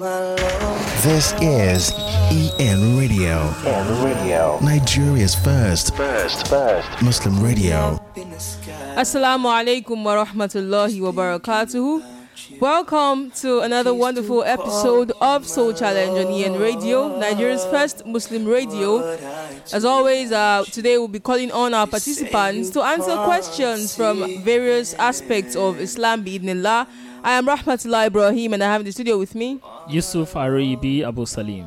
This is EN Radio. EN Radio. Nigeria's first. First. First. Muslim radio. Assalamu alaikum wa rahmatullahi wa barakatuhu. Welcome to another wonderful episode of Soul Challenge on EN Radio, Nigeria's first Muslim radio. As always, uh, today we'll be calling on our participants to answer questions from various aspects of Islam, bi'idhnillah. I am Rahmatullah Ibrahim and I have in the studio with me Yusuf Aribi Abu Salim.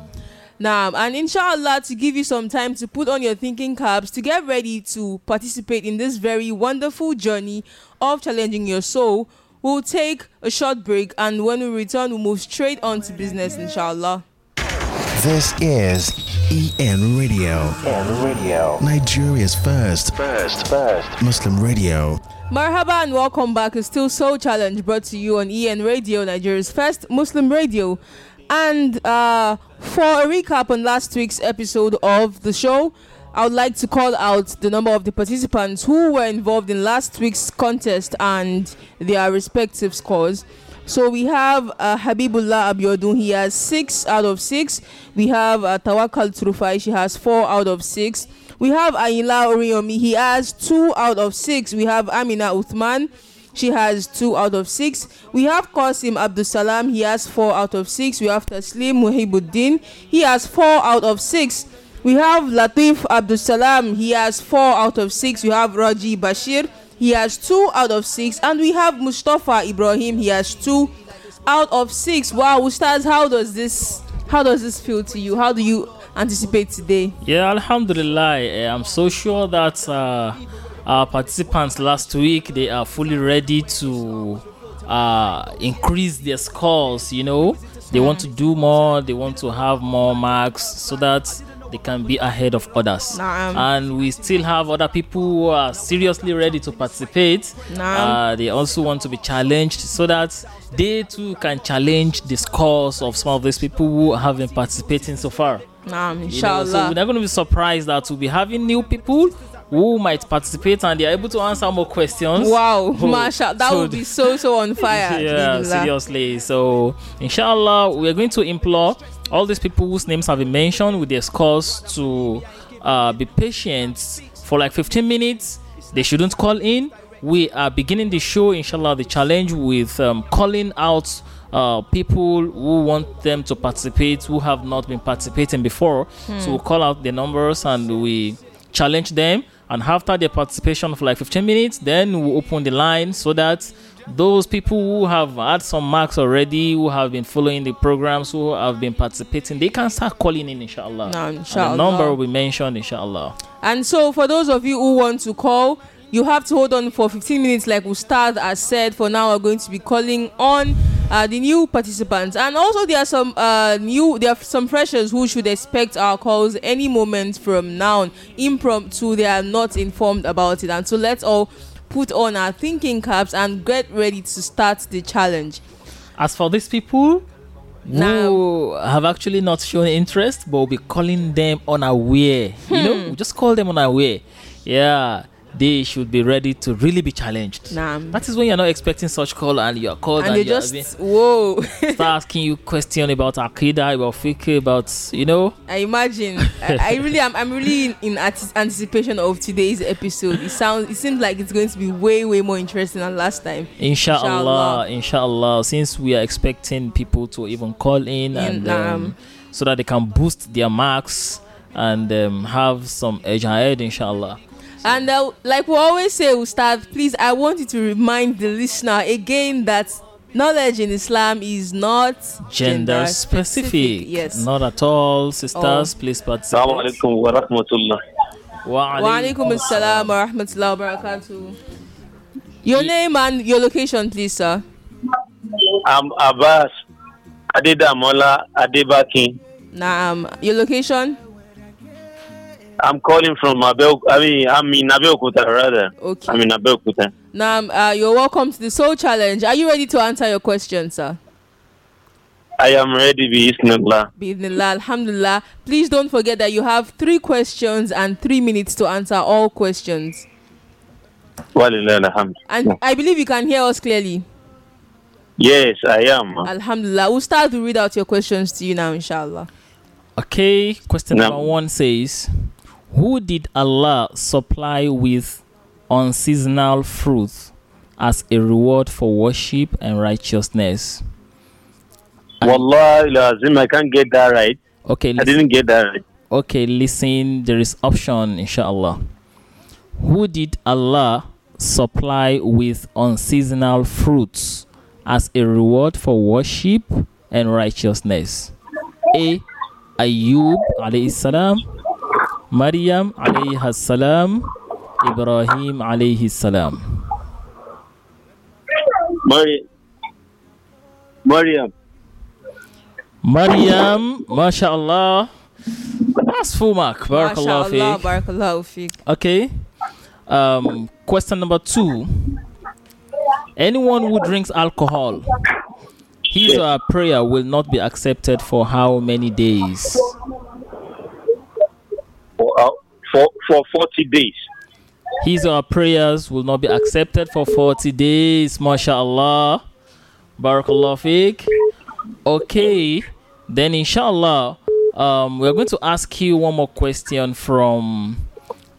Now, and inshallah, to give you some time to put on your thinking caps to get ready to participate in this very wonderful journey of challenging your soul, we'll take a short break and when we return, we'll move straight on to business, inshallah. This is EN Radio. EN Radio. Nigeria's first. First. First. Muslim radio. Marhaba and welcome back. It's still Soul Challenge brought to you on EN Radio, Nigeria's first Muslim radio. And uh, for a recap on last week's episode of the show, I would like to call out the number of the participants who were involved in last week's contest and their respective scores. So we have uh, Habibullah Abiodun, he has 6 out of 6. We have uh, Tawakal Turufai, she has 4 out of 6. We have Ayila Oriomi. He has two out of six. We have Amina Uthman. She has two out of six. We have Qasim Abdul Salam. He has four out of six. We have Taslim Muhibuddin. He has four out of six. We have Latif Abdul Salam. He has four out of six. We have Raji Bashir. He has two out of six. And we have Mustafa Ibrahim. He has two out of six. Wow, Ustaz, how does this how does this feel to you? How do you anticipate today? Yeah, Alhamdulillah. eh, I'm so sure that uh, our participants last week they are fully ready to uh, increase their scores. You know, they want to do more. They want to have more marks so that they can be ahead of others. Naam. And we still have other people who are seriously ready to participate. Uh, they also want to be challenged so that they too can challenge the scores of some of these people who have been participating so far. Naam, You know, inshallah. so we're not going to be surprised that we'll be having new people who might participate and they're able to answer more questions. Wow, Oh, mashallah, that so would be so so on fire. yeah, seriously. So, inshallah, we're going to implore all these people whose names have been mentioned with their scores to uh, be patient for like 15 minutes. They shouldn't call in. We are beginning the show, inshallah, the challenge with um, calling out uh, people who want them to participate who have not been participating before. So we'll call out the numbers and we challenge them. And after their participation for like 15 minutes, then we'll open the line so that those people who have had some marks already, who have been following the programs, who have been participating, they can start calling in, inshallah. And inshallah. the number will be mentioned, inshallah. And so, for those of you who want to call, you have to hold on for 15 minutes, like Ustad has said. For now, we're going to be calling on uh, the new participants, and also there are some uh, new, there are some freshers who should expect our calls any moment from now. Impromptu, they are not informed about it, and so let's all put on our thinking caps and get ready to start the challenge. As for these people Now- who have actually not shown interest, but we'll be calling them unaware, you know, we'll just call them unaware. Yeah, they should be ready to really be challenged. Naam. That is when you're not expecting such call and you're called And and, they just whoa. start asking you question about Akida, about fiqh, about you know. I imagine. I, I really am. I'm really in, in ati- anticipation of today's episode. It sounds. It seems like it's going to be way, way more interesting than last time. Inshallah, inshallah. Since we are expecting people to even call in and um, um, so that they can boost their marks and um, have some edge ahead, inshallah. And uh, like we always say, Ustad, please, I want you to remind the listener again that knowledge in Islam is not Gender specific. Yes. Not at all. Sisters, Oh. please Assalamu participate. alaikum wa rahmatullah. Wa alaikum assalam wa rahmatullahi wa barakatuh. Your name and your location, please, sir. I'm Abbas Adedamola Adebakin. Nah, um, your location. I'm calling from Abel. I mean, I'm in Abeokuta rather. Okay. I'm in Abeokuta. Now, uh, you're welcome to the Soul Challenge. Are you ready to answer your question, sir? I am ready, Bismillah. Bismillah, Alhamdulillah. Please don't forget that you have three questions and three minutes to answer all questions. Walillah. And I believe you can hear us clearly. Yes, I am. Alhamdulillah. We'll start to read out your questions to you now, inshallah. Okay, question No. number one says, Who did Allah supply with unseasonal fruit as a reward for worship and righteousness? Wallah, lazim, I can't get that right. Okay, I listen, didn't get that right. okay, listen, there is option, inshallah. Who did Allah supply with unseasonal fruits as a reward for worship and righteousness? A. Ayub alayhi salam, Maryam alayhi salam, Ibrahim alayhi salam. Mari- Mariam. Maryam, mashallah. That's full mark. Barakallah MashaAllah, fiqh. barakallahu fiqh. Okay. Um, question number two. Anyone who drinks alcohol, his or her prayer will not be accepted for how many days? For, uh, for, for 40 days. His or prayers will not be accepted for 40 days. MashaAllah. Barakallah fiqh. Okay. Then, inshallah, um, we're going to ask you one more question from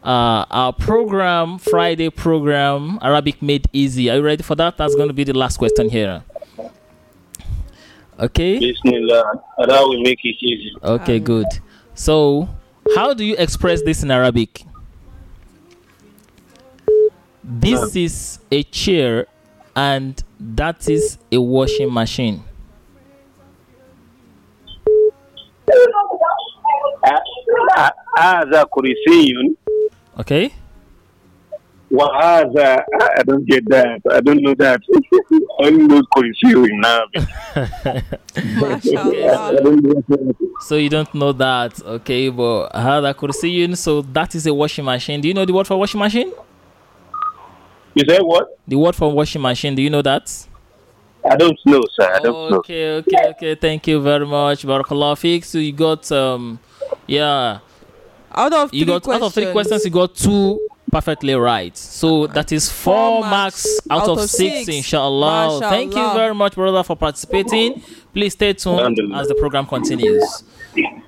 uh, our program, Friday program, Arabic Made Easy. Are you ready for that? That's going to be the last question here. Okay. Bismillah. Allah will make it easy. Okay, good. So, how do you express this in Arabic? This is a chair and that is a washing machine. Okay. Waza, I, I don't get that. I don't know that. Only those Korisiri now. so you don't know that, okay? But Hada Korisiri, so that is a washing machine. Do you know the word for washing machine? Is that what? The word for washing machine. Do you know that? I don't know, sir. I don't okay, know. okay, okay. Thank you very much, Barakallah So you got um, yeah. Out of you got questions. out of three questions, you got two perfectly right. So that is four, Four marks, marks out, out of, of six, six. inshallah. Thank you very much, brother, for participating. Please stay tuned as the program continues.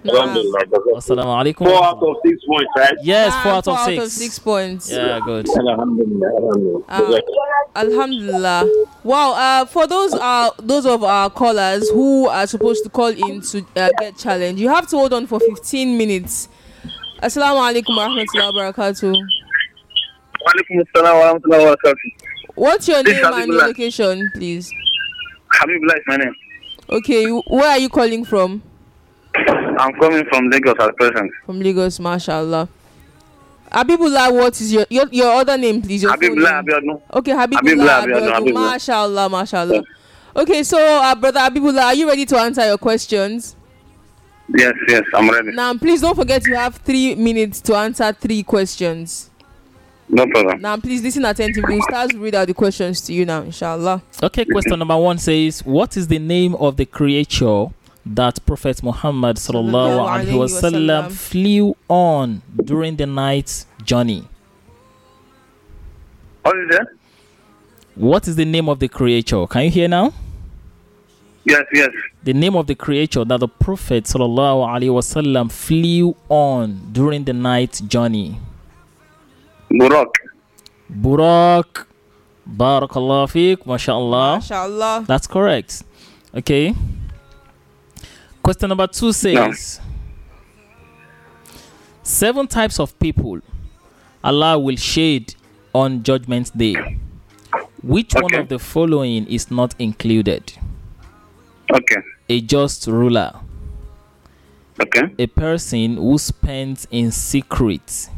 Alhamdulillah. Assalamu alaikum. Four out of six points, right? Yes, four out of four six. out of six points. Yeah, good. Alhamdulillah. Alhamdulillah. Ah, Alhamdulillah. Wow. Uh, for those uh those of our callers who are supposed to call in to uh, get challenged, you have to hold on for 15 minutes. Assalamu alaikum wa rahmatullahi What's your This name and your location, please? Habibullah is my name. Okay, where are you calling from? I'm coming from Lagos at present. From Lagos, mashallah. Habibullah, what is your your, your other name, please? Your Habibullah. Abiodun. Okay, Habibullah, Abiodun. Mashallah, mashallah. Okay, so uh, brother Habibullah, are you ready to answer your questions? Yes, yes, I'm ready. Now, please don't forget you have three minutes to answer three questions. No problem. Now, please listen attentively. We'll start to read out the questions to you now, inshallah. Okay, question number one says, "What is the name of the creature that Prophet Muhammad sallallahu Sallallahu alaihi alaihi wasallam wasallam. flew on during the night journey?" What is that? What is the name of the creature? Can you hear now? Yes, yes. The name of the creature that the Prophet sallallahu alaihi wasallam flew on during the night journey. Buraq. Buraq. Barakallah fiqh. MashaAllah. Inshallah. That's correct. Okay. Question number two says Seven types of people Allah will shade on Judgment Day. Which one of the following is not included? Okay. A just ruler, Okay. a person who spends in secret,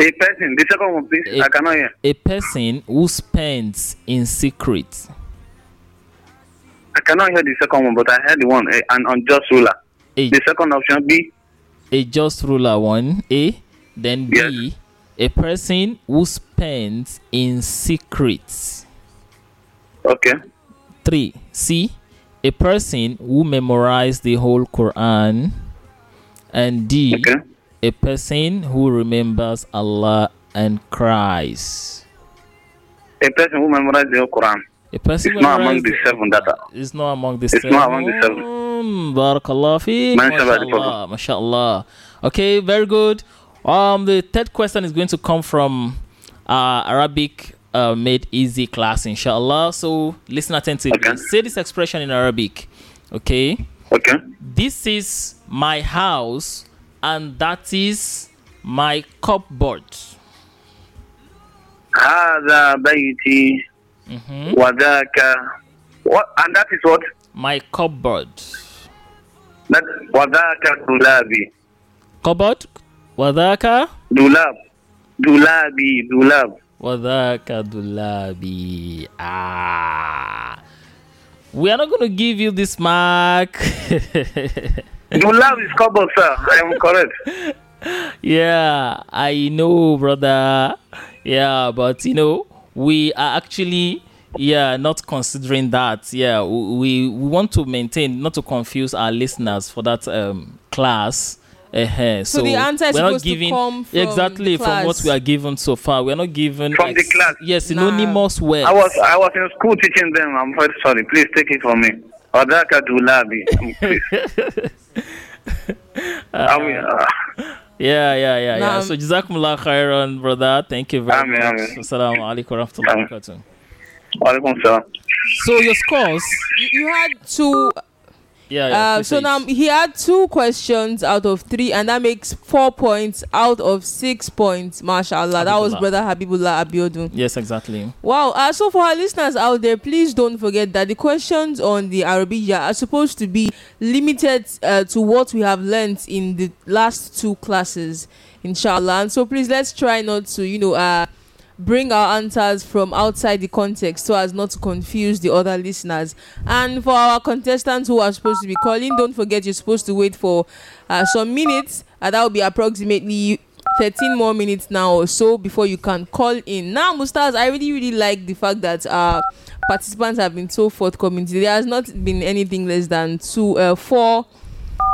A person. The second one, please. A- I cannot hear. a person who spends in secret, I cannot hear the second one, but I heard the one. eh, An unjust ruler. a, The second option B. a just ruler one, A, then B, Yes. a person who spends in secret. Okay. Three, C, a person who memorized the whole Quran. And D, Okay. A person who remembers Allah and cries. A person who memorizes the Quran. A person It's not among memorized the seven that are. is not among the It's seven. not among the seven. Mm, Barakallah fi. The Mashallah. Mashallah. Okay, very good. Um, the third question is going to come from uh, Arabic uh, made easy class, inshallah. So listen attentively. Okay. Say this expression in Arabic. Okay. Okay. This is my house, and that is my cupboard. هذا بيتي Mhm. وذاك what and that is what My cupboard. that وذاك دولابي Cupboard. وذاك دولاب دولابي دولاب وذاك دولابي ah we are not going to give you this mark you love is couple, sir. I am correct. Yeah, I know, brother. Yeah, but you know, we are actually yeah not considering that yeah we we want to maintain not to confuse our listeners for that um class uh-huh. So, so, the answer is we're not giving, from exactly from what we are given so far. We're not given from ex- the class. Yes, anonymous nah. words. I was I was in school teaching them. I'm very sorry. Please take it from me. وذاك دولابي please I mean, uh, Yeah, yeah, yeah, yeah. Naam. So Jazakumullah khairan, brother. Thank you very Amen, much. amen. Assalamu alaikum wa rahmatullahi wa Amen. barakatuh. Walaikum salam. So your scores. You, you had two. Yeah, yeah. Uh, so now he had two questions out of three, and that makes four points out of six points. Mashallah. That was brother Habibullah Abiodun. Yes, exactly. Wow. Uh, so for our listeners out there, please don't forget that the questions on the Arabiya are supposed to be limited uh, to what we have learnt in the last two classes, inshallah. And so please let's try not to, you know, uh, bring our answers from outside the context so as not to confuse the other listeners. And for our contestants who are supposed to be calling, don't forget you're supposed to wait for uh, some minutes. Uh, that will be approximately 13 more minutes now or so before you can call in. Now, Mustaz, I really, really like the fact that uh, participants have been so forthcoming. There has not been anything less than two, uh, four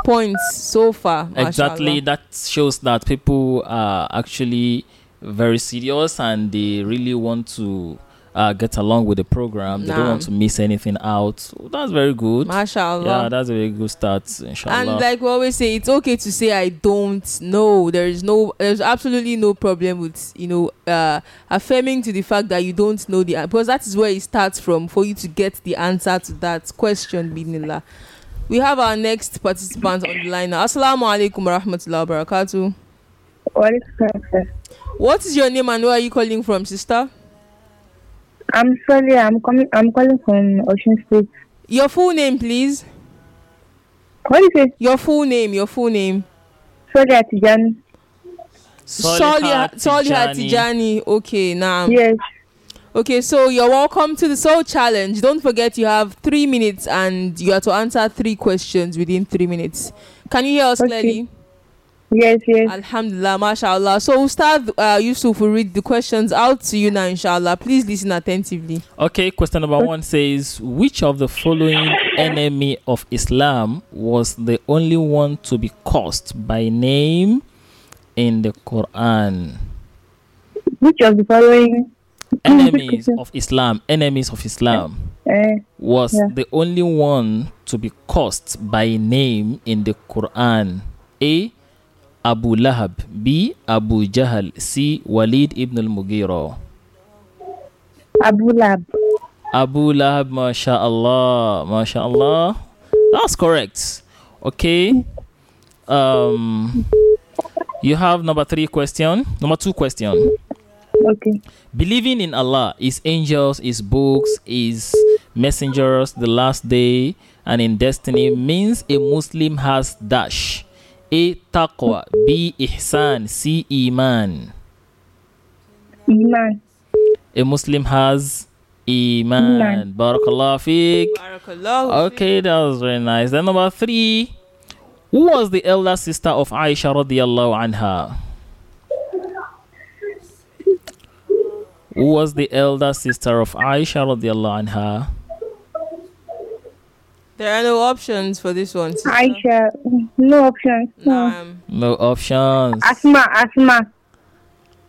points so far. Exactly. mashallah. That shows that people are actually very serious and they really want to uh, get along with the program. They don't want to miss anything out. That's very good. Mashallah. Yeah, that's a very good start, inshallah. and like we always say it's okay to say i don't know there is no there's absolutely no problem with you know uh affirming to the fact that you don't know the an- because that is where it starts from for you to get the answer to that question binillah we have our next participant on the line now assalamu alaikum warahmatullahi wabarakatuh What is correct? What is your name and where are you calling from sister I'm sorry, I'm coming. I'm calling from Ocean State. your full name please What is it? your full name your full name Sorry, Atijan. Soliha. Tijani. Okay, now. Yes. Okay, so you're welcome to the Soul Challenge. Don't forget you have three minutes and you have to answer three questions within three minutes. Can you hear us Okay. clearly? Yes. Yes. Alhamdulillah, mashallah. So Ustad uh, Yusuf will read the questions out to you now, inshallah. Please listen attentively. Okay, question number one says Which of the following enemy of Islam was the only one to be cursed by name in the Quran? Which of the following Enemies of Islam, enemies of Islam uh, was Yeah. the only one to be cursed by name in the Quran? A. Abu Lahab, B. Abu Jahal. C. Walid ibn al Mughira. Abu Lahab. Abu Lahab, mashallah, mashallah. That's correct. Okay. Um, you have number three question. Number two question. Okay. Believing in Allah, His angels, His books, His messengers, the last day, and in destiny means a Muslim has dash. A taqwa, B ihsan, C iman. Iman. A Muslim has iman. Iman. Barakallah fiqh. Barakallah. Okay, that was very nice. Then number three, who was the elder sister of Aisha radiallahu anha? Who was the elder sister of Aisha radiallahu anha? There are no options for this one. sister. Aisha. No options. No. Um, No options. Asma. Asma.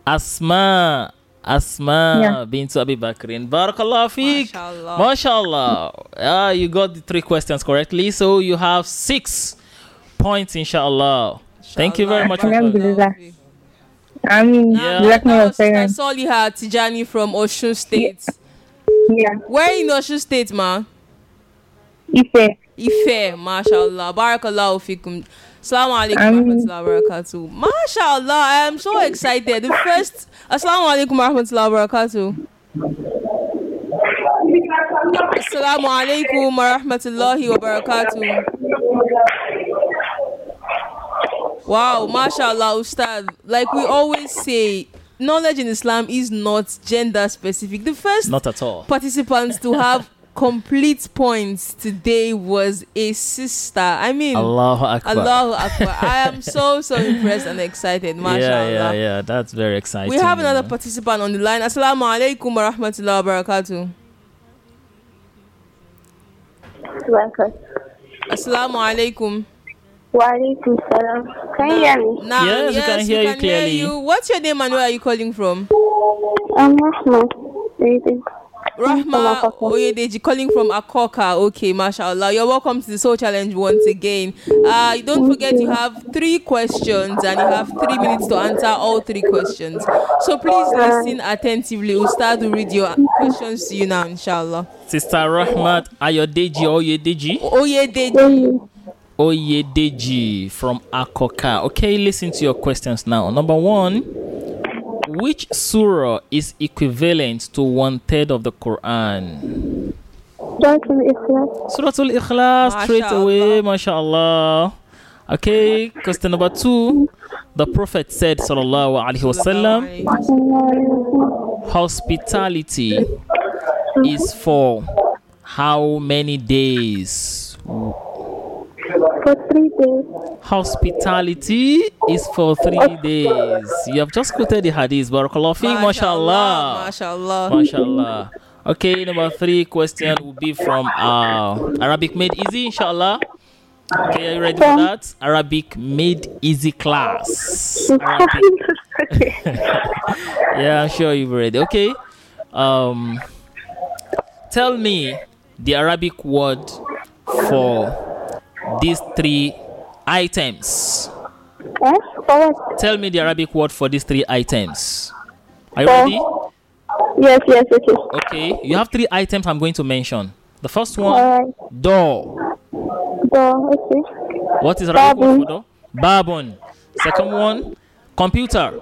Asma. Asma Yeah. bint Abi Bakrin. Barakallah fiq. Mashallah. Mashallah. Ah, you got the three questions correctly. So you have six points, inshallah. Thank you very much. for calling. Alhamdulillah. I mean, Yeah. black That my was Sister parents. Tijani from Osun State. Yeah. Where in Osun State, ma? Ife. Ife, mashallah. Barakallahu fikum. Assalamu alaikum Um, warahmatullahi wabarakatuh. Mashallah, I am so excited. The first Assalamu alaikum warahmatullahi wabarakatuh. Assalamu alaikum warahmatullahi wabarakatuh. Wow, mashallah, Ustad. Like we always say, knowledge in Islam is not gender specific. The first Not at all. participants to have complete points today was a sister. I mean, Allahu Akbar. Allahu Akbar. I am so, so impressed and excited. Mashallah. Yeah, yeah, yeah. That's very exciting. We have another know. participant on the line. Assalamu alaikum wa rahmatullahi wa barakatuh. Assalamu alaikum. Walaikum salam. Can you hear me? Now, Yes, we can hear you clearly. you. What's your name and where are you calling from? I'm Rahma. Rahma. Oyedeji calling from Akoka. Okay, mashallah. You're welcome to the Soul Challenge once again. Uh, don't forget you have three questions and you have three minutes to answer all three questions. So please listen attentively. We'll start to read your questions to you now, inshallah. Sister Rahmat Ayodeji Oyedeji. Oyedeji. Oyedeji from Akoka. Okay, listen to your questions now. Number one, which surah is equivalent to one third of the Quran? Don't Islam. Surah Al Ikhlas, straight away, mashallah. Okay, question number two, the Prophet said, Sallallahu Alaihi Wasallam, hospitality is for how many days? For three days. Hospitality is for three days. You have just quoted the hadith. Barakallah fiqh, mashallah. Mashallah. Mashallah. Okay, number three question will be from uh, Arabic Made Easy, inshallah. Okay, are you ready for that? Arabic Made Easy class. Arabic. Yeah, I'm sure you've read. Okay. Um, tell me the Arabic word for these three items. Eh? Tell me the Arabic word for these three items. Are you ready? Yes, yes, it is. Okay. You have three items I'm going to mention. The first one, Alright. door. Door. Okay. What is Arabic word for door? Babon. Second one, computer.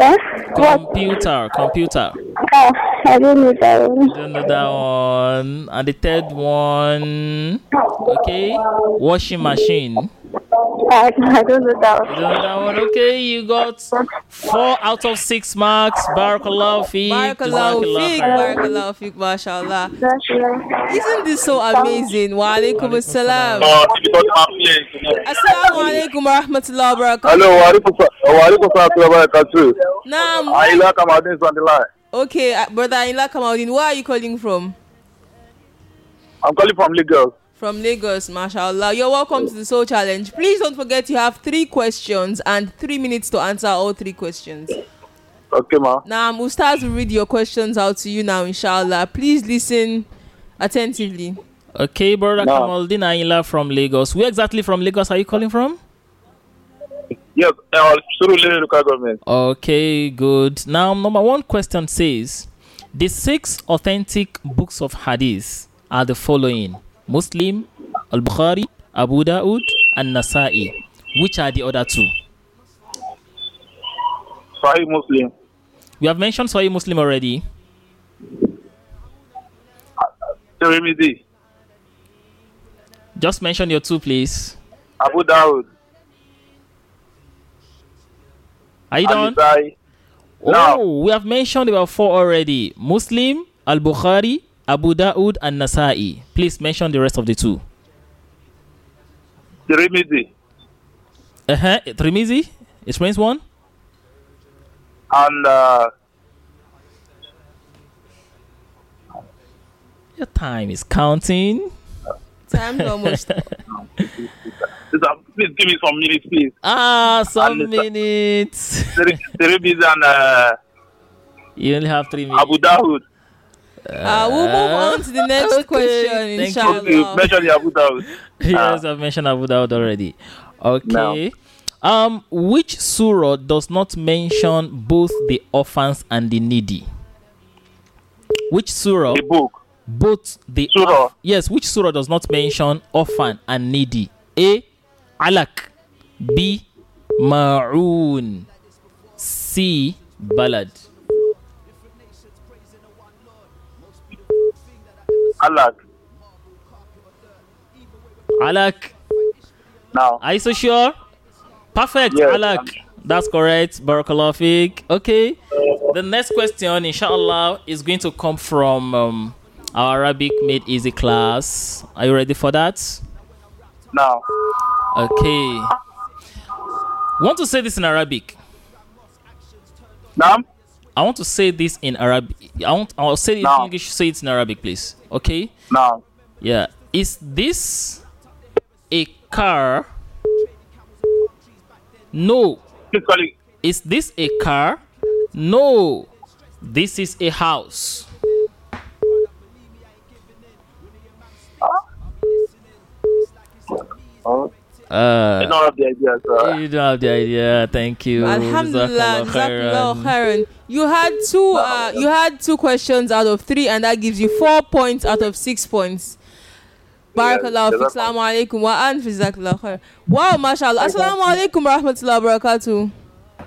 Eh? What? Computer. Computer. Ah, I don't know that one. Don't know that one. And the third one, okay, washing machine. I don't know that You one. don't know that one. Okay, you got four out of six marks. Barakallahu fi. Barakallahu fiqh. Barakallahu fiqh. Mashallah. That's right. Isn't this so amazing? Wa alaikum assalam. Assalamu alaikum wa rahmatullahi wa barakatuh. Hello, Walaikum Salam wa barakatuh. Naam. Aila Kamadin is on the line. Okay, uh, brother Inla Kamaldin, where are you calling from? I'm calling from Lagos. From Lagos, mashallah. You're welcome to the Soul Challenge. Please don't forget you have three questions and three minutes to answer all three questions. Okay, ma. Now, Ustaz will read your questions out to you now, inshallah. Please listen attentively. Okay, brother No. Kamaldin Aila from Lagos. Where exactly from Lagos are you calling from? Yes, uh, Surulere local government. Okay, good. Now, number one question says the six authentic books of Hadith are the following Muslim, Al Bukhari, Abu Dawood, and Nasa'i. Which are the other two? Sahih Muslim. We have mentioned Sahih Muslim already. Tirmidhi. Just mention your two, please. Abu Dawud. Are you done? Oh, No. we have mentioned about four already Muslim, Al Bukhari, Abu Dawood, and Nasa'i. Please mention the rest of the two. Tirmidhi. Uh huh. Trimizi, explains one. And uh, Your time is counting. Time's almost. please, uh, please give me some minutes, please. Ah, some And minutes. Tir- Tirmidhi and uh, You only have three minutes. Abu Dawud. Uh, we'll move on to the next okay. question, Thank you. inshallah. You mentioned Abu Dawud. yes, I've mentioned Abu Dawud already. Okay. Um, which surah does not mention both the orphans and the needy? Which surah? The book. Both the Surah. yes. Which surah does not mention orphan and needy? A. Alak. B. Ma'un. C. Balad. Allah. Alak. Now. Are you so sure? Perfect, Yes, Alak. I'm- That's correct. Barakallahu feek. Okay. The next question, inshallah, is going to come from um, our Arabic Made Easy class. Are you ready for that? Now. Okay. Want to say this in Arabic? Now. I want to say this in Arabic. I want. I'll say it in English. Say it in Arabic, please. Okay. Now. Yeah. Is this a car? No. Please call it. Is this a car? No. This is a house. Oh, I Uh, don't have the idea, sir. you don't have the idea. Thank you. Alhamdulillah, Jazakallah Jazakallah khairan. khairan. You had two. Uh, you had two questions out of three, and that gives you four points out of six points. Barakallahu Jazakallah. fi Assalamu alaikum wa an fi jazakallah khair. Wow, mashallah. Assalamu alaikum wa rahmatullahi wa barakatuh.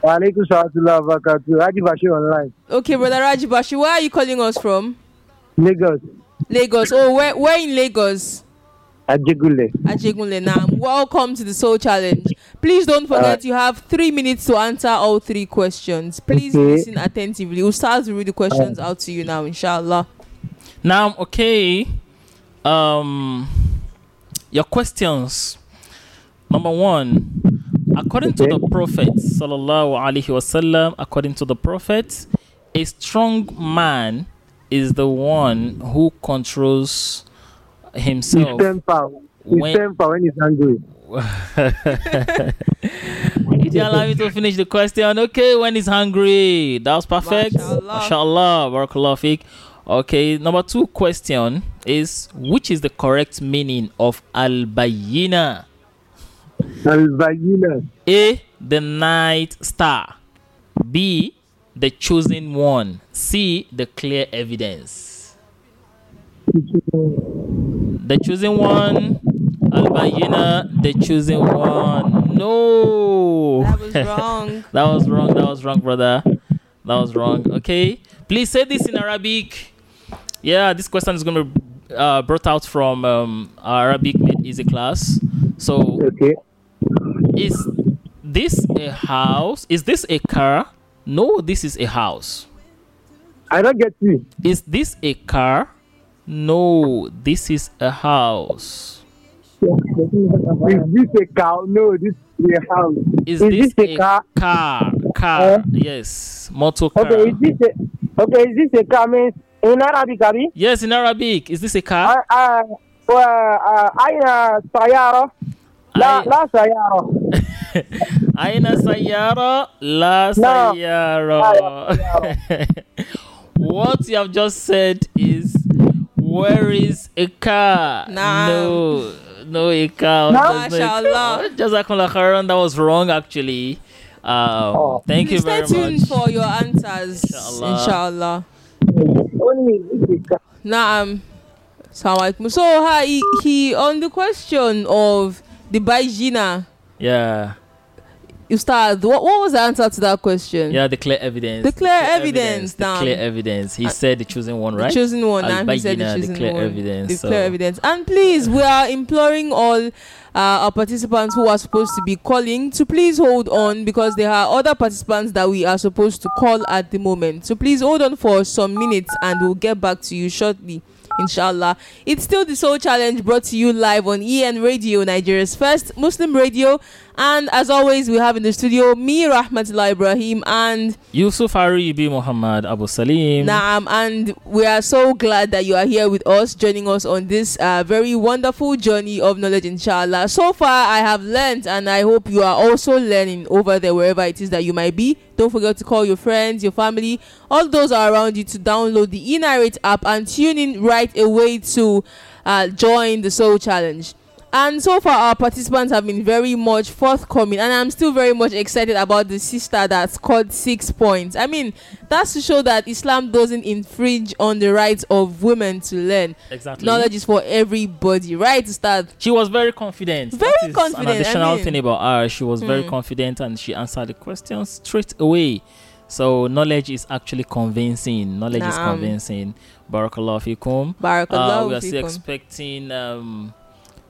Walaikum salam wa barakatuh. Haji Bashir online. Okay, brother Raji Bashir, where are you calling us from? Lagos. Lagos. Oh, where where in Lagos? Ajigule. Ajegunle Nam. Welcome to the Soul Challenge. Please don't forget you have three minutes to answer all three questions. Please Okay. listen attentively. We'll start to read the questions out to you now, inshallah. Now, okay. Um, your questions. Number one, according to the Prophet sallallahu alaihi wasallam, according to the Prophet, a strong man is the one who controls His himself. temper. His When- temper when he's angry. Did you allow me to finish the question? Okay, when he's hungry. That was perfect. Mashallah. Mashallah. Barakallah fiqh. Okay, number two question is which is the correct meaning of al bayina? Al-Bayina. A. The night star. B. The chosen one. C. The clear evidence. The chosen one. Al bayina. The chosen one. No. That was wrong. That was wrong. That was wrong, brother. That was wrong. Okay. Please say this in Arabic. Yeah, this question is going to be uh, brought out from um, our Arabic Made Easy class. So, Okay. is this a house? Is this a car? No, this is a house. I don't get you. Is this a car? No, this is a house. Is this a cow? No, this is a house. Is, Is this, this a car? Car. Car. Eh? Yes. Motor car. Okay, is this a, okay, is this a car means in Arabic, Abi? Yes, in Arabic. Is this a car? Uh, uh, uh, أين سيارة؟ لا أي- لا سيارة. أين سيارة؟ لا No. سيارة. what you have just said is where is a car? Nah. No, no a car. No. There's no a car. Mashallah. Jazakallah khairan. That was wrong actually. Um, Oh. Thank you Stay very tuned much. for your answers, Inshallah. inshallah. Only is this a car. Naam. Assalamualaikum. So, hi, he, he on the question of the Bayina, Yeah, Ustad, what, what was the answer to that question? yeah. The clear evidence. The clear evidence, The clear evidence. He Uh, said the chosen one, The right? chosen one, and he said the the clear one. evidence, The so- clear evidence. And please, we are imploring all uh, our participants who are supposed to be calling to please hold on because there are other participants that we are supposed to call at the moment. So please hold on for some minutes and we'll get back to you shortly. Inshallah. It's still the Soul Challenge brought to you live on EN Radio, Nigeria's first Muslim radio. And as always, we have in the studio me, Rahmatullah Ibrahim, and Yusuf Aribi Muhammad Abu Salim. Naam, and we are so glad that you are here with us, joining us on this uh, very wonderful journey of knowledge, inshallah. So far, I have learned, and I hope you are also learning over there, wherever it is that you might be Don't forget to call your friends, your family, all those are around you to download the eNarrate app and tune in right away to uh, join the Soul Challenge. And so far, our participants have been very much forthcoming, and I'm still very much excited about the sister that scored six points. I mean, that's to show that Islam doesn't infringe on the rights of women to learn. Exactly. Knowledge is for everybody, right? To start. She was very confident. Very That is confident, An additional mean- thing about her, she was very Hmm. confident and she answered the questions straight away. So knowledge is actually convincing. Knowledge is Naam. convincing. Barakallah fikum. Barakallahu Uh, we are still expecting. Um,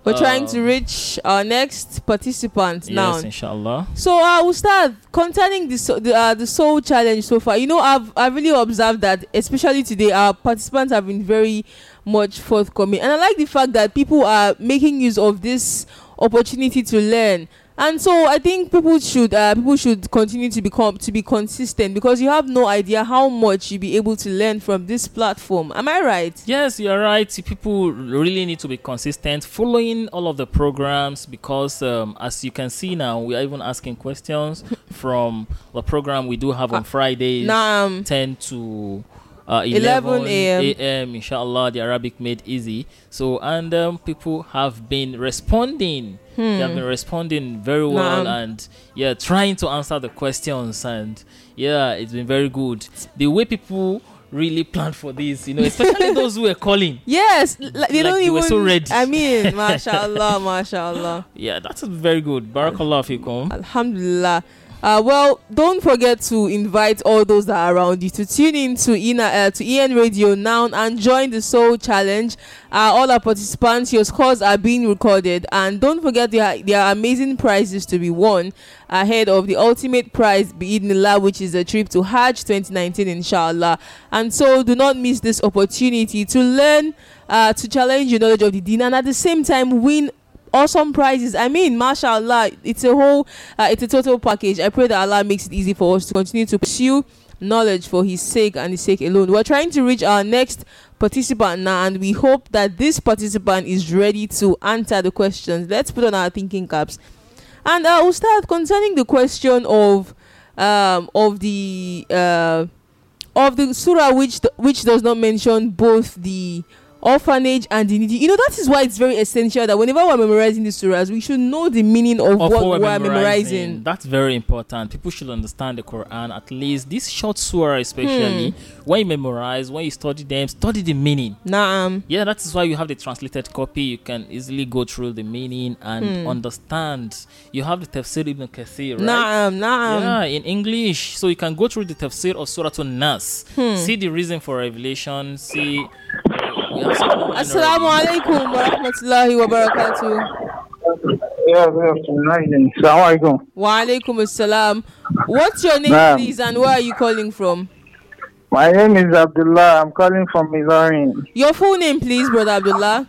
We're trying to um, reach our next participant now. Yes, inshallah. So I will start concerning the so- the, uh, the soul challenge so far. You know, I've I've really observed that, especially today, our participants have been very much forthcoming, and I like the fact that people are making use of this opportunity to learn. And so I think people should uh, people should continue to become to be consistent because you have no idea how much you'll be able to learn from this platform. Am I right? Yes, you're right. People really need to be consistent following all of the programs because, um, as you can see now, we are even asking questions from the program we do have on Fridays, Naam. 10 to uh, 11 11 a.m.. Inshallah, the Arabic made easy. So, and um, people have been responding. They have Hmm. been responding very well and yeah, trying to answer the questions. And yeah, it's been very good. The way people really planned for this, you know, especially those who were calling. Yes, l- like, they don't even. were so ready. I mean, mashallah, mashallah. Yeah, that's very good. Barakallah fikum. Alhamdulillah. Uh, well, don't forget to invite all those that are around you to tune in to Ina, uh, to EN Radio now and join the Soul Challenge. Uh, all our participants, your scores are being recorded, and don't forget there are, amazing prizes to be won ahead of the ultimate prize, Bi'idnillah, which is a trip to Hajj 2019, inshallah. And so, do not miss this opportunity to learn, uh, to challenge your knowledge of the Deen, and at the same time win awesome prizes. I mean, mashallah, it's a whole, uh, it's a total package. I pray that Allah makes it easy for us to continue to pursue knowledge for His sake and His sake alone. We're trying to reach our next participant now, and we hope that this participant is ready to answer the questions. Let's put on our thinking caps, and uh, we'll start concerning the question of, um, of the, uh, of the surah which which does not mention both the orphanage and the needy. You know, that is why it's very essential that whenever we're memorizing the surahs, we should know the meaning of, Of what what we're we're memorizing. That's very important. People should understand the Quran at least. This short surah, especially Hmm. when you memorize, when you study them, study the meaning. Naam. Yeah, that is why you have the translated copy. You can easily go through the meaning and Hmm. understand. You have the Tafsir Ibn Kathir, right? Naam, naam. Yeah, in English. So you can go through the tafsir of Surah An-Nas. Hmm. See the reason for revelation. See. uh, we have someone Assalamu alaikum wa rahmatullahi wa barakatuh. Assalamu alaikum. Wa alaikum assalam. What's your name, Naam. please, and where are you calling from? My name is Abdullah. I'm calling from Ilorin. Your full name, please, brother Abdullah.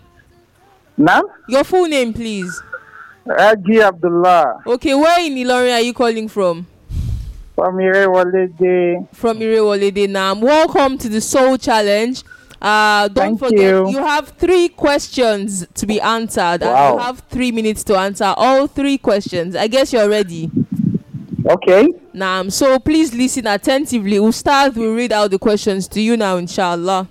Now, Your full name, please. Raji Abdullah Okay, where in Ilorin are you calling from? from Irewolede. from Irewolede Nam. Welcome to the Soul Challenge. Uh, don't Thank forget, you. you have three questions to be answered, and you have three minutes to answer all three questions. I guess you're ready. Okay. Nam. So please listen attentively. We'll start. We'll read out the questions to you now, inshallah.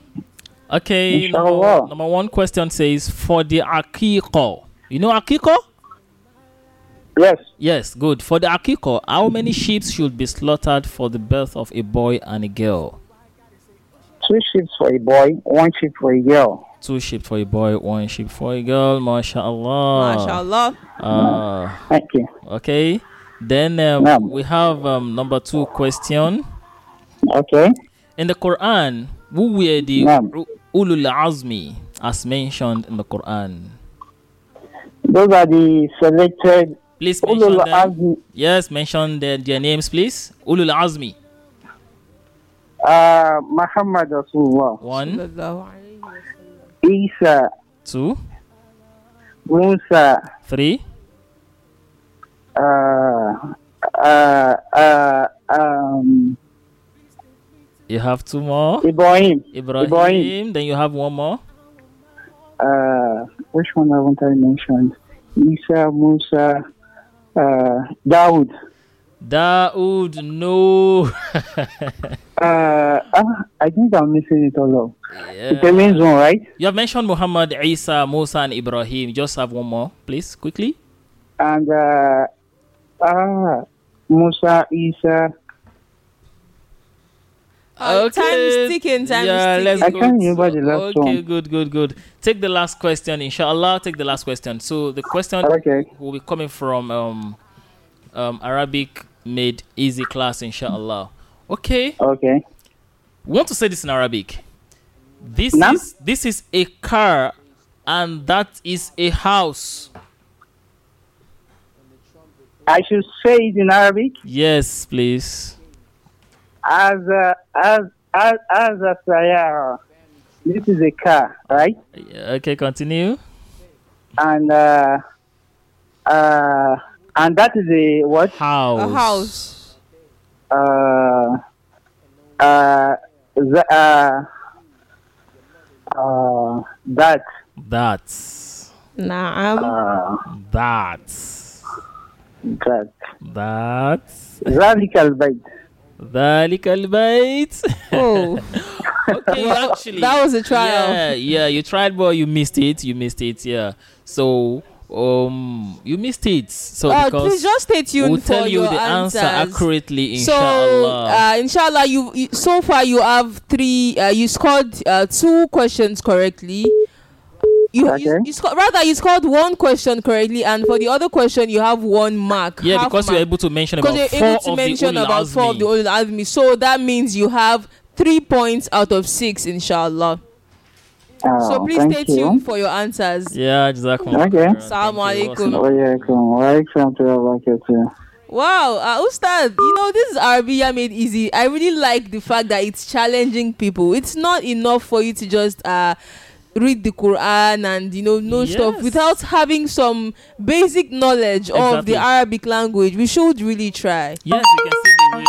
Okay, number, Inshallah. number one question says for the aqiqah. You know aqiqah? Yes. Yes, good. For the aqiqah, how many sheep should be slaughtered for the birth of a boy and a girl? Two sheep for a boy, one sheep for a girl. Two sheep for a boy, one sheep for a girl. MashaAllah. MashaAllah. Uh, Thank you. okay. Then um, Naam. we have um, number two question. Okay. In the Quran, who were the Naam. ulul azmi as mentioned in the Quran? Those are the selected Please mention Ulul them. Azmi. Yes, mention their, their names, please. Ulul azmi. Uh, Muhammad Rasulullah, One, Sallallahu alayhi wa sallam. Isa, two, Musa, three, uh, uh, uh, um, You have two more. Ibrahim. Ibrahim. Ibrahim. Then you have one more. Uh, which one haven't I mentioned? Isa, Musa, uh, Dawood. Daoud, no. Uh, uh, I think I'm missing it all up. Yeah. It remains one, right? You have mentioned Muhammad, Isa, Musa, and Ibrahim. Just have one more, please, quickly. And uh, uh, Musa, Isa. Uh, Time is ticking. Time yeah, is let's. I go. can't remember the last okay, one. good, good, good. Take the last question, inshallah. Take the last question. So the question Okay. will be coming from um, um, Arabic made easy class, inshallah. Okay, Okay. we want to say this in Arabic. This is this is a car, and that is a house. I should say it in Arabic Yes, please. as a, as as as a sayara. This is a car, right? Okay, continue. And uh, uh, and that is a what? House. A house. Uh, uh, the, uh, uh, that That's Naam. uh, that's that that's ذلك البيت. ذلك البيت. Oh, okay, actually, that was a trial. Yeah, yeah, you tried, but you missed it. You missed it. Yeah. So, um, you missed it. So Uh, because please just stay tuned we'll for tell you your the answer answers. accurately, So, inshallah. uh, inshallah, you, you so far you have three. Uh, you scored uh, two questions correctly. You, you, Okay. you sco- rather you scored one question correctly, and for the other question you have one mark. yeah, because mark. you're able to mention about you're four able to of mention the Ulul about four of the Azmi. Ulul So that means you have three points out of six, inshallah. Oh, so please stay you. tuned for your answers. Yeah, jazakumullah Okay. Assalamu alaikum. Wa. Wow, uh, Ustad, you know, this is Arabiya made easy. I really like the fact that it's challenging people. It's not enough for you to just uh, read the Quran and, you know, know stuff Yes. without having some basic knowledge of Exactly. the Arabic language. We should really try. Yes, you can see the way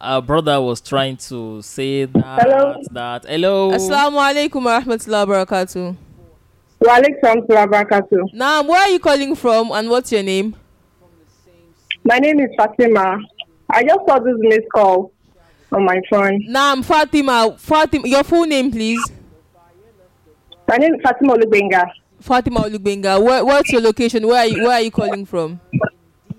our brother was trying to say that. Hello? That hello. Assalamu alaikum wa rahmatullahi wa barakatuh. Wa alaikum wa barakatuh. Now, where are you calling from and what's your name? My name is Fatima. I just saw this missed call on my phone. Naam, Fatima. Fatima, your full name, please. My name is Fatima Olubenga. Fatima Olugbenga. Where, what's your location? Where are you, where are you calling from?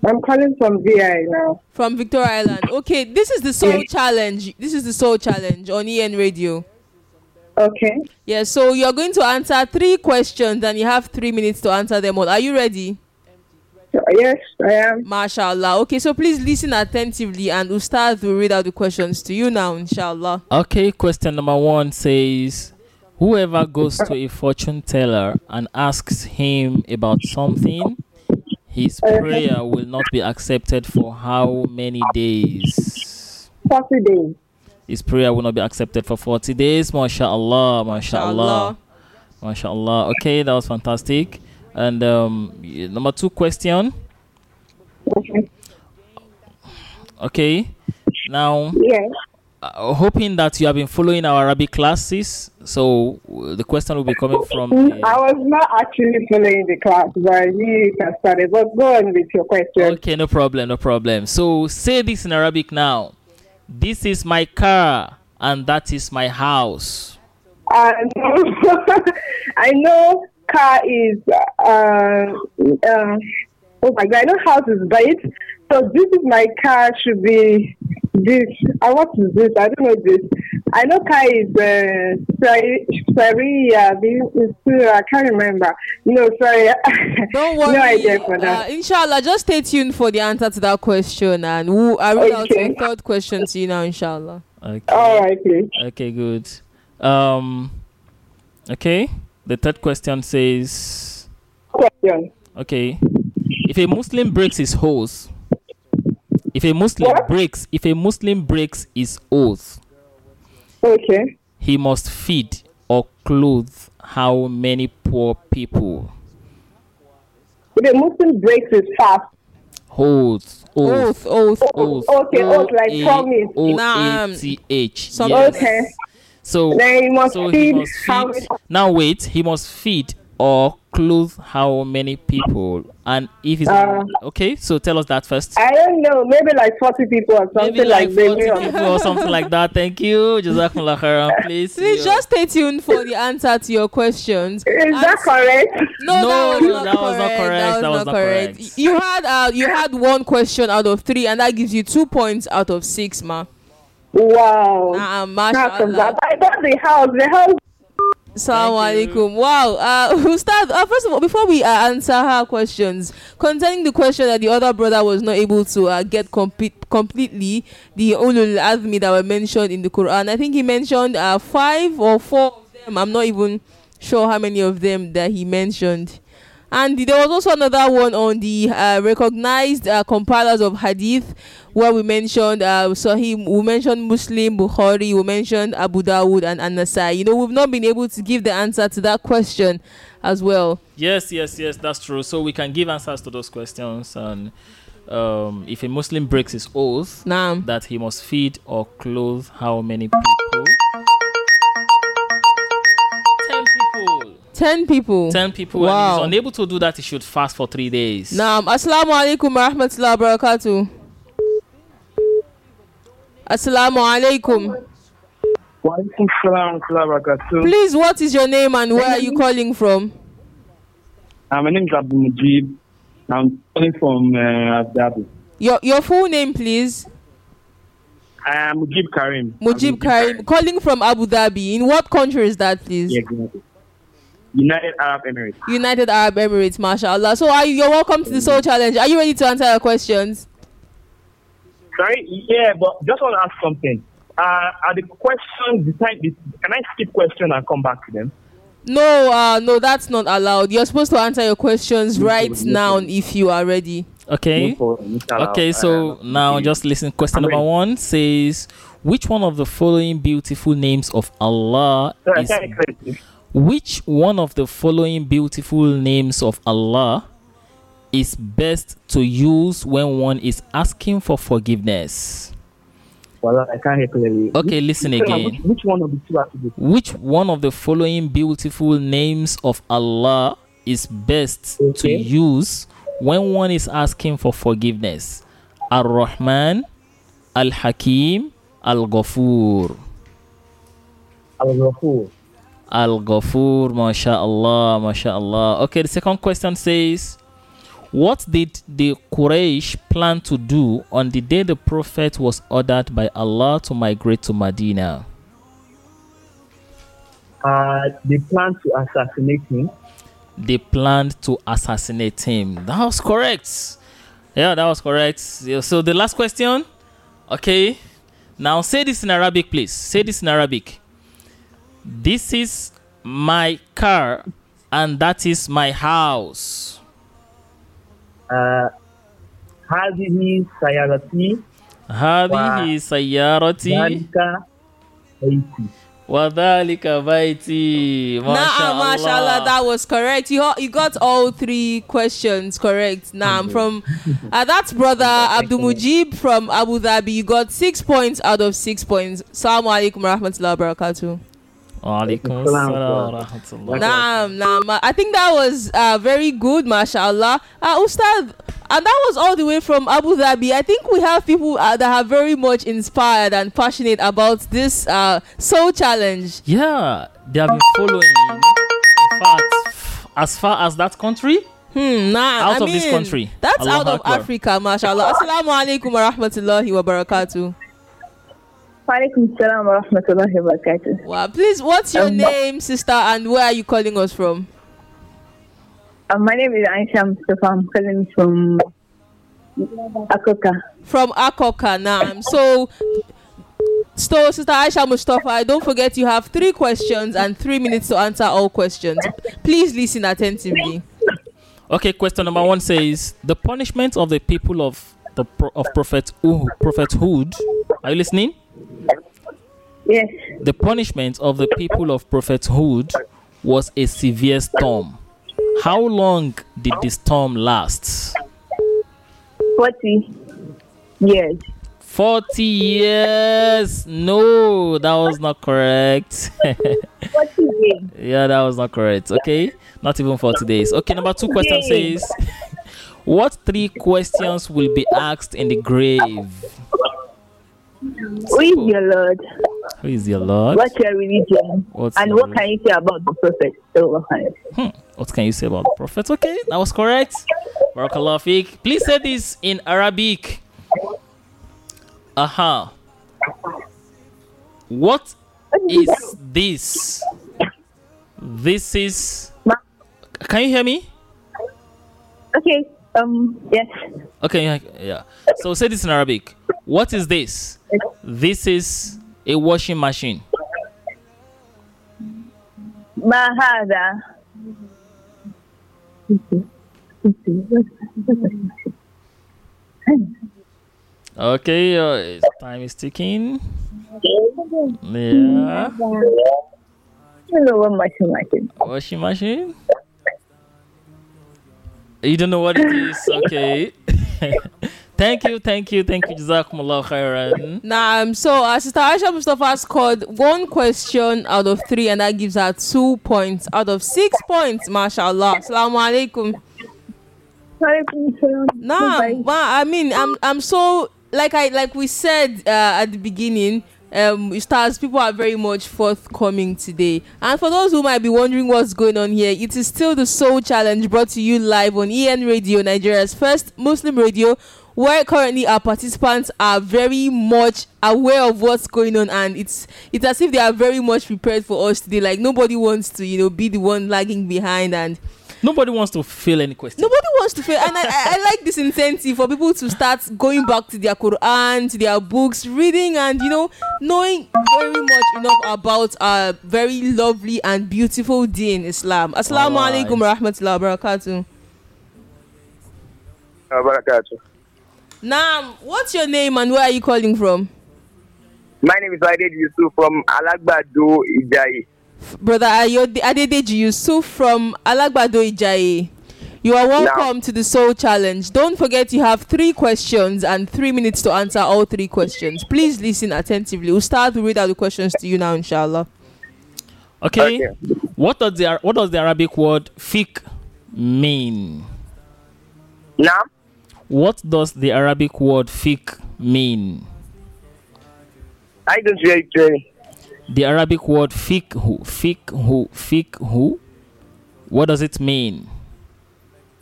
I'm calling from VI now. From Victoria Island. Okay, this is the soul Yes. challenge. This is the soul challenge on EN Radio. Okay. Yeah, so you're going to answer three questions and you have three minutes to answer them all. Are you ready? Yes, I am. Mashallah. Okay, so please listen attentively and Ustad will read out the questions to you now, inshallah. Okay, question number one says Whoever goes to a fortune teller and asks him about something, his prayer will not be accepted for how many days? 40 days. His prayer will not be accepted for 40 days. MashaAllah, MashaAllah, MashaAllah. Okay, that was fantastic. And um, number two question. Okay. Okay, now Yes. Uh, hoping that you have been following our Arabic classes. So uh, the question will be coming from. Mm, I was not actually following the class, but you can start it. But go on with your question. Okay, no problem, no problem. So say this in Arabic now. This is my car, and that is my house. I know, I know car is, uh, uh, oh my god, I know house is bait. So this is my car should be this. I Uh, what is this? I don't know this. I know car is uh, sorry, sorry, uh, I can't remember. No, sorry. Don't worry. no idea for that. Uh, inshallah, just stay tuned for the answer to that question and we'll, I read out Okay. the third question to you now, inshallah. Okay. All right, please. Okay, good. Um. Okay. The third question says, Question. okay, if a Muslim breaks his oath, if a Muslim What? breaks, if a Muslim breaks his oath, Okay. he must feed or clothe how many poor people? If a Muslim breaks his fast, Oath, Oath, oath, oath. Oh, oath. Okay, oath, like promise. Naam. O-A-T-H. Some- Yes. okay. So, Then he must so he feed must how feed. many- Now wait, he must feed or clothe how many people? And if it's Uh, okay, so tell us that first. I don't know, maybe like 40 people or something Maybe like like 40 that. people or something like that. Thank you. Jazakumullah khairan. Please. Please your- just stay tuned for the answer to your questions. Is that correct? No, No, that was no, not that was not correct. correct. That was not correct. You had uh, you had one question out of three, and that gives you two points out of six, ma. Wow. Uh, How mashallah. that? I thought the house, the house. Assalamu alaikum. Wow. Uh, Ustad, uh, first of all, before we uh, answer her questions, concerning the question that the other brother was not able to uh, get complete completely, the ulul azmi that were mentioned in the Quran, I think he mentioned uh, five or four of them. I'm not even sure how many of them that he mentioned. And there was also another one on the uh, recognized uh, compilers of hadith, where we mentioned uh, Sahih, we mentioned Muslim, Bukhari, we mentioned Abu Dawud and An-Nasai. You know, we've not been able to give the answer to that question as well. Yes, yes, yes, that's true. So we can give answers to those questions. And um, if a Muslim breaks his oath Naam. that he must feed or clothe how many people? 10 people. 10 people. Wow. And he's unable to do that, he should fast for three days. Naam. Assalamu alaikum wa rahmatullahi barakatuh. Assalamu alaikum. Please, what is your name and where are you calling from? Uh, my name is Abu Mujib. I'm calling from uh, Abu Your, your full name, please. Uh, Mujib Karim. Mujib, Mujib Karim. Karim. Calling from Abu Dhabi. In what country is that, please? Yeah, exactly. United Arab Emirates. United Arab Emirates, mashallah. So are you, you're welcome to the Soul Challenge. Are you ready to answer your questions? Sorry, yeah, but just want to ask something. Uh, are the questions the time? Can I skip question and come back to them? No, uh, no, that's not allowed. You're supposed to answer your questions right now if you are ready. Okay. No. Okay, so Uh, now just listen. Question number one says, Which one of the following beautiful names of Allah Sorry, is can I correct you? Which one of the following beautiful names of Allah is best to use when one is asking for forgiveness? Well, I can't hear clearly. Okay, Which- listen again. Which, one of the two attributes? Which one of the following beautiful names of Allah is best to use when one is asking for forgiveness? Ar Rahman, Al Hakim, Al Ghafur. Al-Ghafur. Al Ghafur, mashallah, mashallah. Okay, the second question says, What did the Quraysh plan to do on the day the Prophet was ordered by Allah to migrate to Medina? Uh, they plan to assassinate him. They planned to assassinate him. That was correct. Yeah, that was correct. So the last question. Okay. Now say this in Arabic, please. Say this in Arabic. This is my car and that is my house. Uh, هذه سيارتي هذه سيارتي ذلك بيتي. وذلك بيتي ما Nah, شاء mashallah, الله that was correct. You ho- you got all three questions correct. Nah, I'm from uh, that's brother Abdul Mujib from Abu Dhabi. You got six points out of six points. Assalamu alaikum warahmatullahi wabarakatuh. Walaikum assalam I think that was uh, very good, mashallah. Uh, Ustad, and that was all the way from Abu Dhabi. I think we have people uh, that are very much inspired and passionate about this uh, soul challenge. Yeah, they have been following. In fact, as far as that country, Hmm, nah, out I of mean, this country. That's Allah out of Akbar. Africa, mashallah. Assalamu alaikum wa rahmatullahi wa barakatuh. Walaikum salam wa rahmatullahi wa barakatuh. Wow, please, what's your Um, name, sister, and where are you calling us from? Uh, my name is Aisha Mustafa. I'm calling from Akoka. From Akoka, naam. So, so, sister Aisha Mustafa, don't forget you have three questions and three minutes to answer all questions. Please listen attentively. okay. Question number one says the punishment of the people of the of prophet Hu- prophet Hud. Are you listening? Yes. The punishment of the people of prophet Hud was a severe storm. How long did the storm last? 40 years. 40 years. No, that was not correct. yeah, that was not correct. Okay, not even 40 days. Okay, number two question says, What three questions will be asked in the grave? Who is your Lord? Who is your Lord? What's your religion? What's and your what can you say about the prophet? So, what can you say? Hmm. What can you say about the prophet? Okay, that was correct. Barakallah fiqh. Please say this in Arabic. Aha. What is this? This is. Can you hear me? Okay. Um. Yes. Okay, yeah. So say this in Arabic. What is this? This is a washing machine. ما هذا؟ Okay, uh, time is ticking. Yeah. I don't know what machine machine. Washing machine? You don't know what it is? Okay. thank you, thank you, thank you. Jazakumullah khairan. Nah, um, so uh, Sister Aisha Mustafa scored one question out of three, and that gives her two points out of six points. MashaAllah. Assalamu alaikum. Nah, ma, I mean, I'm I'm so like I like we said uh, at the beginning. Um, stars people are very much forthcoming today, and for those who might be wondering what's going on here, it is still the Soul Challenge brought to you live on EN Radio, Nigeria's first Muslim radio, where currently our participants are very much aware of what's going on, and it's it's as if they are very much prepared for us today. Like nobody wants to, you know, be the one lagging behind and. Nobody wants to fill any question. Nobody wants to fail, and I, I, I like this incentive for people to start going back to their Quran, to their books, reading, and you know, knowing very much enough about our very lovely and beautiful deen Islam. Assalamu alaikum wa rahmatullahi Naam, what's your name and where are you calling from? My name is Aided Yusuf from Alagbado Ijayi. Brother Ayode Adedeji Yusuf from Alagbado Ijaye. You are welcome to the Soul Challenge. Don't forget you have three questions and three minutes to answer all three questions. Please listen attentively. We'll start to read out the questions to you now, inshallah. Okay. What does the what does the Arabic word fiqh mean? Now, What does the Arabic word fiqh mean? I don't hear it clearly. The Arabic word fiqh, fiqh, fiqh. What does it mean?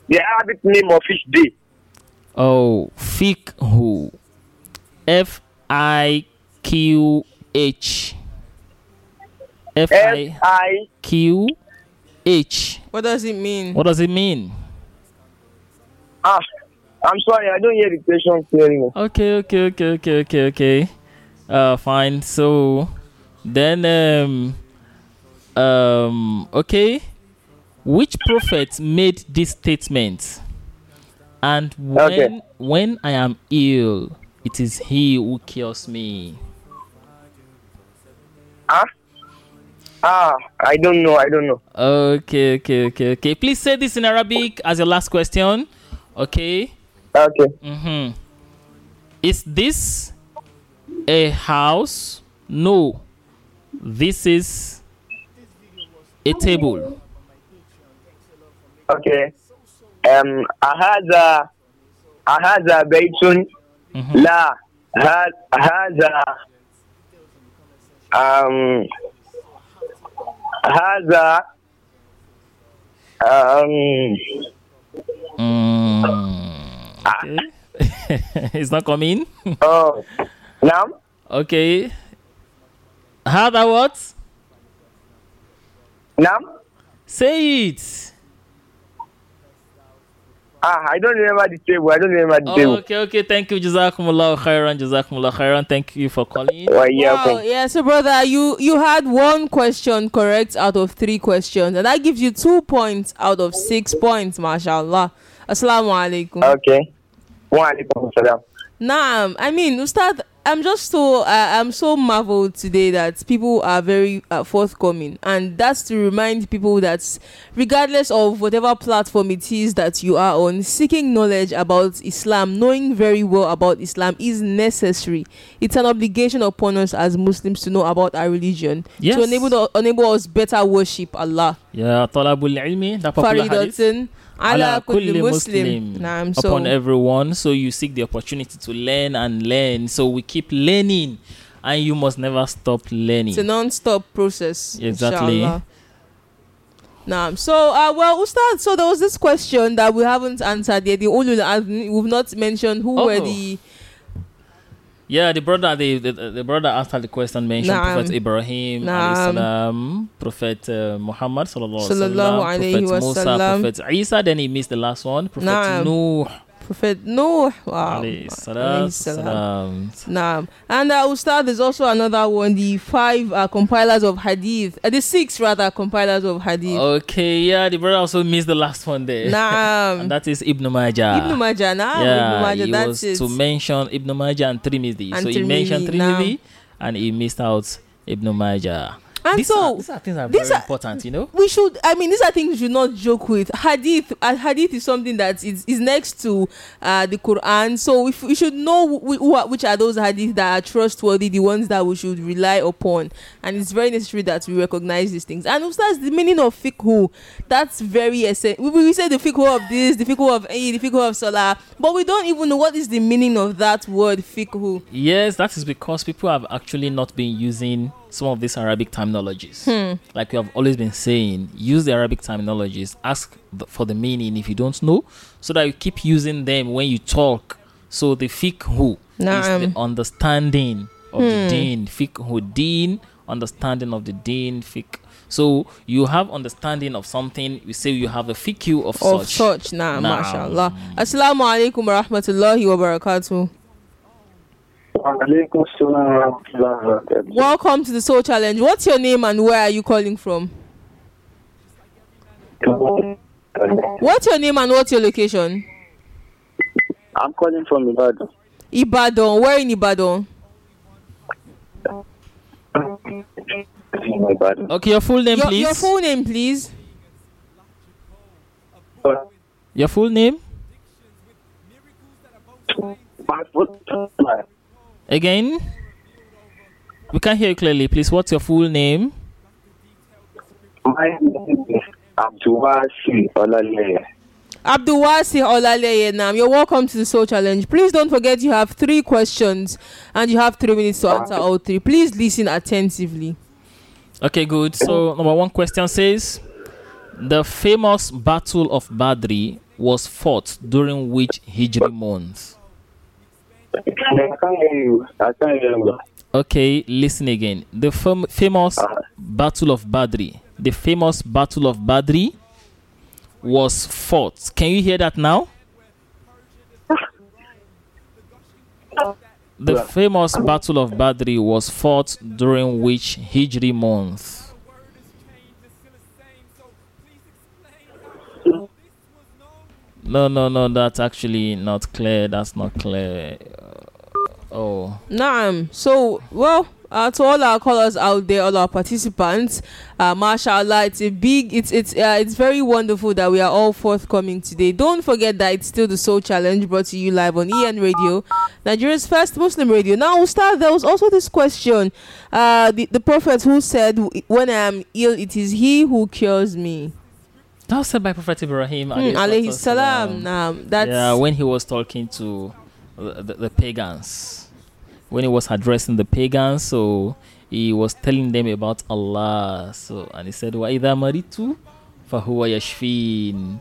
The Arabic name of each day. Oh, fiqh. F I Q H. F I I Q H. What does it mean? What does it mean? ah, I'm sorry, I don't hear the question clearly. Okay, okay, okay, okay, okay, okay. Uh, fine. So then, um, um, okay. Which prophet made this statement? And when Okay. when I am ill, it is he who cures me. Ah, ah, I don't know, I don't know. Okay, okay, okay, okay. Please say this in Arabic as your last question. Okay. Okay. Mm-hmm. Is this a house? No. This is a table. Okay. Um, هذا هذا بيت لا ها- هذا um هذا um Okay. it's not coming. oh now Okay. How that what? now Say it. ah I don't remember the table I don't remember the Oh, table okay, okay. Thank you. Jazakumullah khairan. Jazakumullah khairan. Thank you for calling. Well, Wow, yeah, so brother, you you had one question correct out of three questions, and that gives you two points out of six points, mashallah. Assalamu alaikum. Okay. Wa alaikum salam. Naam, I mean, Ustad, I'm just so uh, I'm so marveled today that people are very uh, forthcoming, and that's to remind people that regardless of whatever platform it is that you are on, seeking knowledge about Islam, knowing very well about Islam is necessary. It's an obligation upon us as Muslims to know about our religion Yes. to enable enable us better worship Allah. Yeah, talabul ilmi, that popular hadith. Ala kulli Muslim. Muslim Naam, upon so- everyone. So you seek the opportunity to learn and learn. So we keep learning, and you must never stop learning. It's a non-stop process. Exactly. inshallah. Nah, so uh, well, Ustad. So there was this question that we haven't answered yet. The ulul we've not mentioned who were Oh. the Yeah, the brother, the, the, the brother after the question mentioned Naam. Prophet Ibrahim, alayhi salam, Prophet uh, Muhammad, sallallahu alaihi Sallallahu Prophet Musa. Prophet Isa. Then he missed the last one, Prophet Naam. Nuh, Prophet Noah. Alayhi salam. salam. Nah. And uh, Ustad, there's also another one. The five uh, compilers of Hadith. Uh, the six rather compilers of Hadith. Okay, yeah, the brother also missed the last one there. Naam. and that is Ibn Majah. Ibn Majah. Nah. yeah, Ibn Majah. he That's was it. to mention Ibn Majah and Trimidi. So he mentioned naam. Trimidi and he missed out Ibn Majah. And these, so are, these are things that are these very are- important, you know? we should i mean these are things we should not joke with. Hadith uh, hadith is something that is, is next to uh, the quran. So if we should know wh- are, which are those hadith that are trustworthy the ones that we should rely upon. And it's very necessary that we recognize these things. And that's the meaning of fiqh that's very essential we, we say the fiqh of this the fiqh of a the fiqh of salah but we don't even know what is the meaning of that word fiqh. Yes, that is because people have actually not been using some of these Arabic terminologies. Hmm. Like we have always been saying, use the Arabic terminologies, ask th- for the meaning if you don't know, so that you keep using them when you talk. So the fiqh is Na'am. the understanding of the Hmm. deen. Fiqh deen, understanding of the deen, fiqh. So you have understanding of something, we say you have a fiqh of, of such. such nah, Naam. mashallah assalamu alaikum wa rahmatullahi wa barakatuh Welcome to the Soul Challenge. What's your name and where are you calling from? What's your name and what's your location? I'm calling from Ibadan. Ibadan. Where in Ibadan? Ibadan. Okay, your full name, Your, please. your full name, please. Your full name? My full Again? We can't hear you clearly. Please, what's your full name? my name is Abdulwasi Olaleye. Abdulwasi Olaleye Nam. You're welcome to the Soul Challenge. Please don't forget you have three questions and you have three minutes to answer all three. Please listen attentively. Okay, good. So, number one question says The famous Battle of Badri was fought during which Hijri month? I can't hear you. I can't hear you. Okay, listen again. The fam- famous uh-huh. Battle of Badri. The famous Battle of Badri was fought. Can you hear that now? The famous Battle of Badri was fought during which Hijri month? Mm-hmm. No, no, no, that's actually not clear. That's not clear. Uh, oh. Naam. So, well, uh, to all our callers out there, all our participants, uh, mashallah, it's a big, it's it's uh, it's very wonderful that we are all forthcoming today. Don't forget that it's still the Soul Challenge brought to you live on EN Radio, Nigeria's first Muslim radio. Now, we'll. There was also this question, uh, the the prophet who said, "When I am ill, it is He who cures me." That was said by Prophet Ibrahim. Hmm, alayhi salam. Naam. That's yeah, when he was talking to the, the, the pagans, when he was addressing the pagans, so he was telling them about Allah. So and he said, "Wa idha maritu, fahuwa yashfin."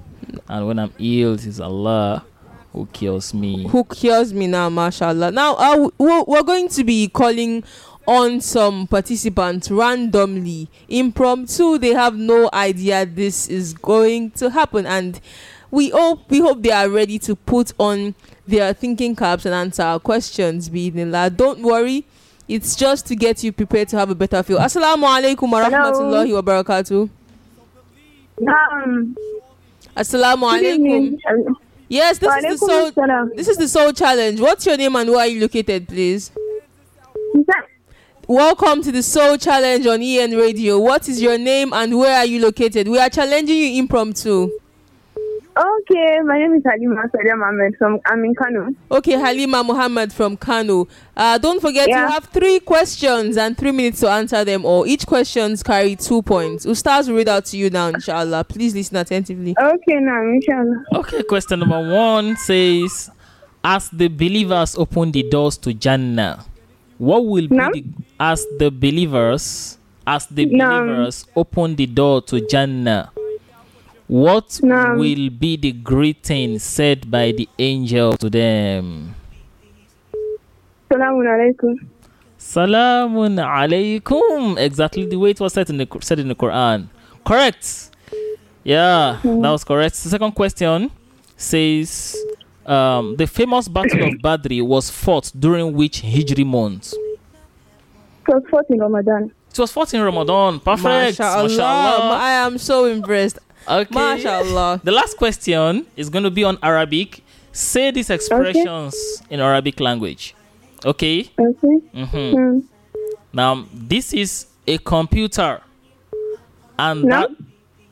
And when I'm ill, it is Allah who cures me. who cures me now, mashallah. Now, uh, we're going to be calling on some participants randomly, impromptu. They have no idea this is going to happen, and we hope we hope they are ready to put on their thinking caps and answer our questions. Bismillah. Don't worry. It's just to get you prepared to have a better feel. Assalamu alaikum wa rahmatullahi wa barakatuh. Um, Assalamu alaikum. Yes, this is the soul. This is the soul challenge. What's your name and where are you located, please? Welcome to the Soul Challenge on EN Radio. What is your name and where are you located? We are challenging you impromptu. Okay, my name is Halima Sadia Mohammed from I'm in Kano. Okay, Halima Muhammad from Kano. Uh, don't forget Yeah. you have three questions and three minutes to answer them all. Each questions carry two points. Ustaz will read out to you now, inshallah. Please listen attentively. Okay, now, inshallah. Okay, question number one says, as the believers open the doors to Jannah, what will be No. the, as the believers, as the No. believers open the door to Jannah, what No. will be the greeting said by the angel to them? Salamun alaikum. Salamun alaikum. Exactly the way it was said in the said in the Quran. Correct. Yeah, mm. that was correct. The second question says um, the famous Battle of Badri was fought during which Hijri month? It was fought in Ramadan. It was fought in Ramadan. Perfect. Mashallah. Mashallah. I am so impressed. Okay. Mashallah. The last question is going to be on Arabic. Say these expressions in Arabic language. Okay. Okay. Mm-hmm. Hmm. Now, this is a computer, and No. that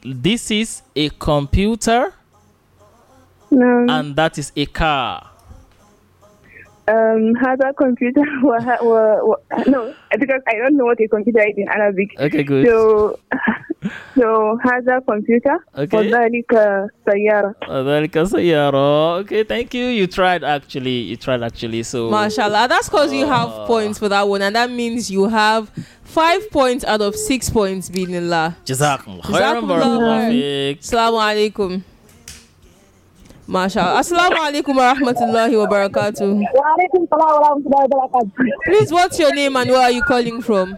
this is a computer, No. and that is a car. um, هذا computer وه- و- و- no because I don't know what a computer is in Arabic. Okay, good. So so هذا computer Okay. وذلك سيارة. ذلك سيارة. Okay, thank you. You tried actually. You tried actually. So Mashallah. That's because you have points for that one, and that means you have five points out of six points, binillah. Jazakumullah khairan, Jazakumullah barakallahu khair. fik. Assalamu alaikum. Mashallah. Assalamu alaikum wa rahmatullahi wa barakatuh. Alaikum salam wa rahmatullahi. Please, what's your name and where are you calling from?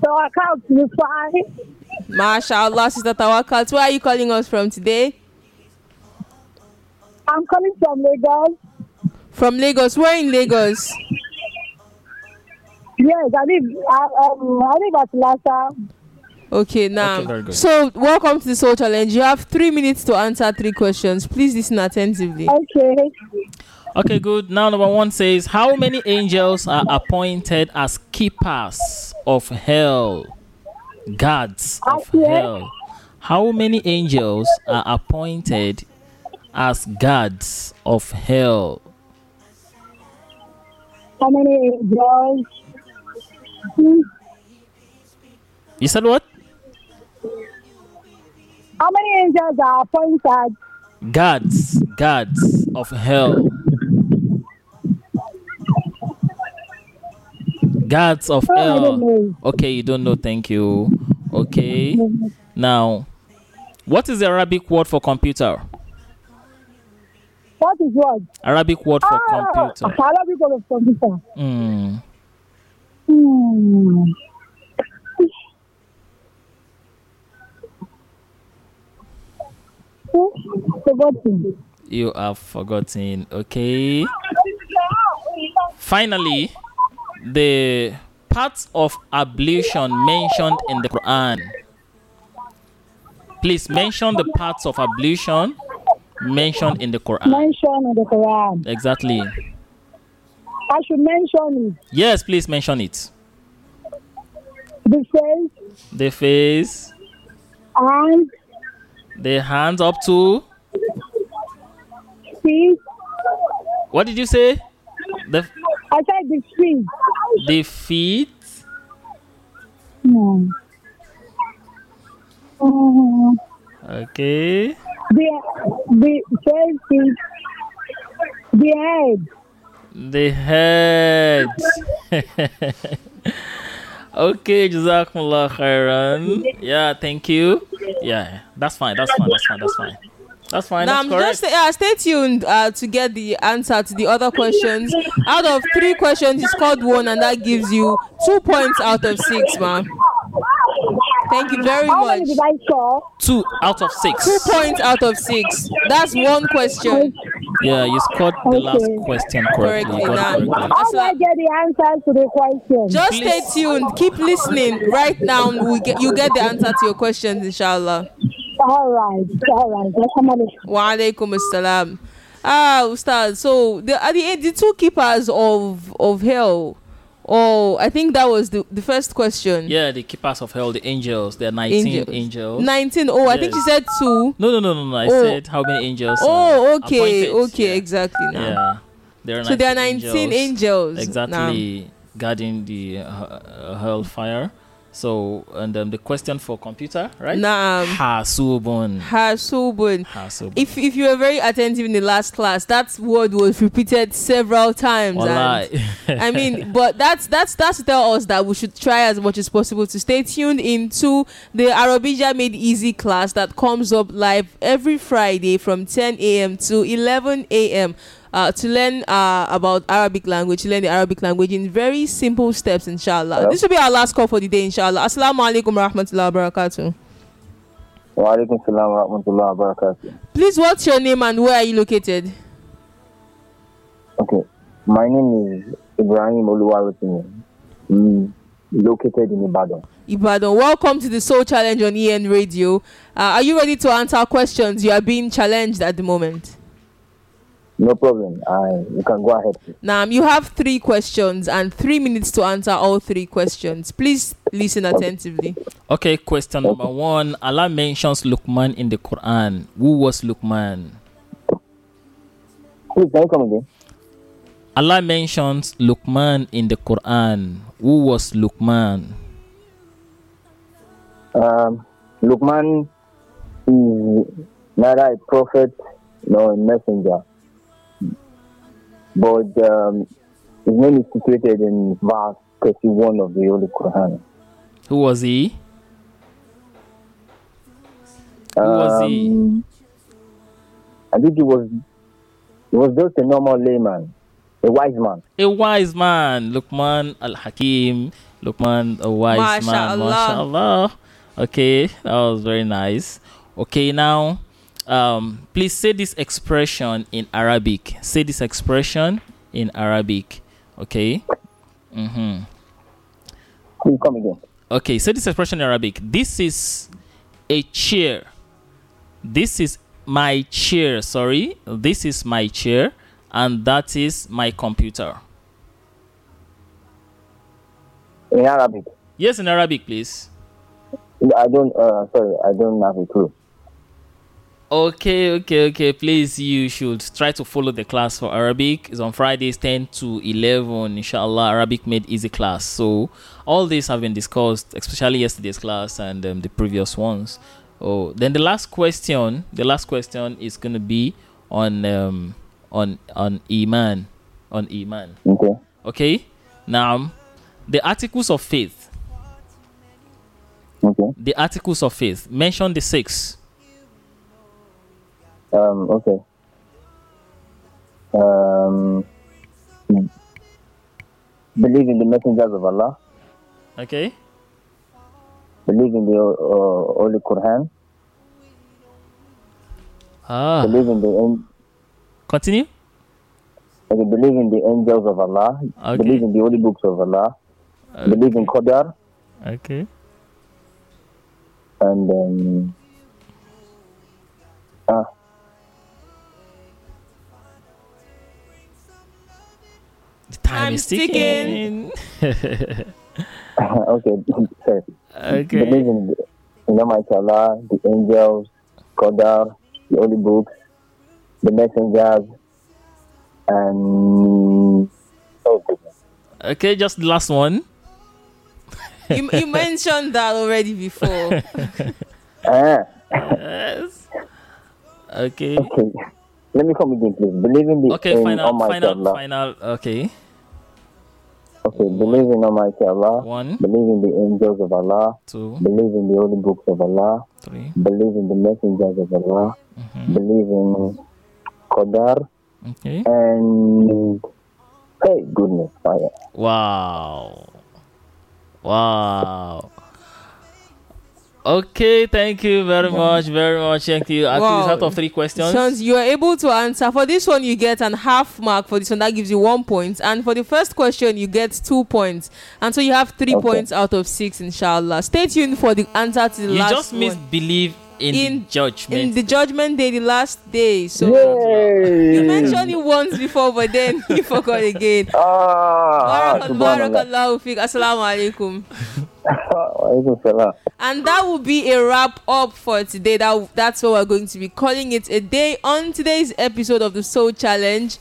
Tawakkal Rufai. Mashallah, Sister Tawakat. Where are you calling us from today? I'm calling from Lagos. From Lagos? Where in Lagos? Yes, I live, I, um, I live at Lassa. Okay, now. Okay, very good. so, welcome to the Soul Challenge. You have three minutes to answer three questions. Please listen attentively. Okay. Okay, good. Now, number one says, How many angels are appointed as keepers of hell? Guards of Okay. hell. How many angels are appointed as guards of hell? How many girls? You said what? How many angels are appointed? Guards, guards of hell. Guards of Oh, hell. Okay, you don't know. Thank you. Okay. Now, what is the Arabic word for computer? What is what? Arabic word for Ah, computer. Arabic of computer. Hmm. Hmm. Forgotten. You have forgotten. Okay. Finally, the parts of ablution mentioned in the Quran. Please mention the parts of ablution mentioned in the Quran. Mention in the Quran. Exactly. I should mention it. Yes, please mention it. The face The face, and the hands up to. feet. What did you say? The I said the feet. the feet. Hmm. Hmm. Okay. The the feet. The head. The head. okay, Jazakumullah khairan. Yeah, thank you. Yeah, that's fine. That's fine. That's fine. That's fine. That's fine. Now, That's I'm correct. just uh, stay tuned uh, to get the answer to the other questions. Out of three questions, you scored one, and that gives you two points out of six, man. Thank you very How much. many did I score? Two out of six. Two points out of six. That's one question. Yeah, you scored the last question correctly. You Correctly, correctly. now. How do I get the answers to the question? Just stay tuned. Keep listening. Right now, we get you get the answer to your questions, inshallah. all right, all right. Assalamu alaikum. Wa alaikum assalam. Ah, Ustaz. So the are the the two keepers of of hell. Oh, I think that was the, the first question. Yeah, the keepers of hell, the angels. There are 19 Angels. angels. 19. Oh, I think she Yes. said two. No, no, no, no, no. I Oh. said how many angels? Oh, okay. appointed. Okay, exactly. Now. Yeah. There are So there are 19 angels. Exactly. Guarding the uh, hellfire. So, and um, the question for computer, right? Naam. Hasubun. Hasubun. Hasubun. If if you were very attentive in the last class, that word was repeated several times. and-. I mean, but that's that's that's to tell us that we should try as much as possible to stay tuned into the Arabija Made Easy class that comes up live every Friday from 10 a.m. to 11 a.m. Uh, to learn uh, about Arabic language, learn the Arabic language in very simple steps, inshallah. Hello? This will be our last call for the day, inshallah. Assalamu alaikum rahmatullahi wa barakatuh. Wa alaikum salam wa rahmatullahi wa barakatuh. Please, what's your name and where are you located? Okay. My name is Ibrahim Oluwarotimi. Mm, located in Ibadan. Ibadan. Welcome to the Soul Challenge on EN Radio. Uh, are you ready to answer questions? You are being challenged at the moment. No problem. I you can go ahead. Now, you have three questions and three minutes to answer all three questions. Please listen attentively. Okay, question number one. Allah mentions Lukman in the Quran. Who was Lukman? Please can you come again? Allah mentions Lukman in the Quran. Who was Lukman? Um, Lukman is neither a prophet nor a messenger, but um, his name is situated in verse 31 of the Holy Quran. Who was he? Who was he? Um, I think he was he was just a normal layman, a wise man. A wise man. Luqman al Hakim. Luqman, a wise man. Mashallah. Mashallah. Okay, that was very nice. Okay, now, um, please say this expression in Arabic. Say this expression in Arabic. Okay. Mm-hmm. Come again. Okay, say this expression in Arabic. This is a chair. This is my chair. Sorry, this is my chair, and that is my computer. In Arabic, Yes, in Arabic, please. I don't. Uh, sorry, I don't have a clue. Okay, okay, okay. Please, you should try to follow the class for Arabic. It's on Fridays 10 to 11. Inshallah, Arabic made easy class. So, all these have been discussed, especially yesterday's class and um, the previous ones. Oh, then the last question, the last question is going to be on um on on iman, on iman. Okay. Okay. Now, the articles of faith, Okay. the articles of faith. Mention the six. Um. Okay. Um. Believe in the messengers of Allah. Okay. Believe in the uh, Holy Quran. Ah. Believe in the an- Continue. okay, believe in the angels of Allah. Okay. Believe in the holy books of Allah. Believe in Qadar Okay. and um, ah, The time I'm is ticking. okay. Sorry. okay. Believe in, the, in Almighty Allah, the angels, Qadar, the holy books, the messengers, and oh goodness. Okay, just the last one. You, you mentioned that already before. Ah, Yes. Okay. okay. Let me come again, please. Believe in the Okay, in final, Almighty final, Allah. final. Okay. Okay, believe in Almighty Allah. One, Believe in the angels of Allah. two, Believe in the holy books of Allah. three. Believe in the messengers of Allah. Mhm. Believe in Qadar. Okay. And hey, goodness, fire. Wow. Wow. Okay, thank you very much, very much. Thank you. At Wow. least out of three questions. Sons, you are able to answer. For this one, you get an half mark. For this one, that gives you one point. And for the first question, you get two points. And so you have three Okay. points out of six, inshallah. Stay tuned for the answer to the you last just missed one. believe in, in the judgment. in the judgment day, the last day. So Yay! you mentioned it once before, but then you forgot again. Ah, Barakallahu fiqh. Assalamu alaikum. And that will be a wrap up for today. That that's what we're going to be calling it a day on today's episode of the Soul Challenge.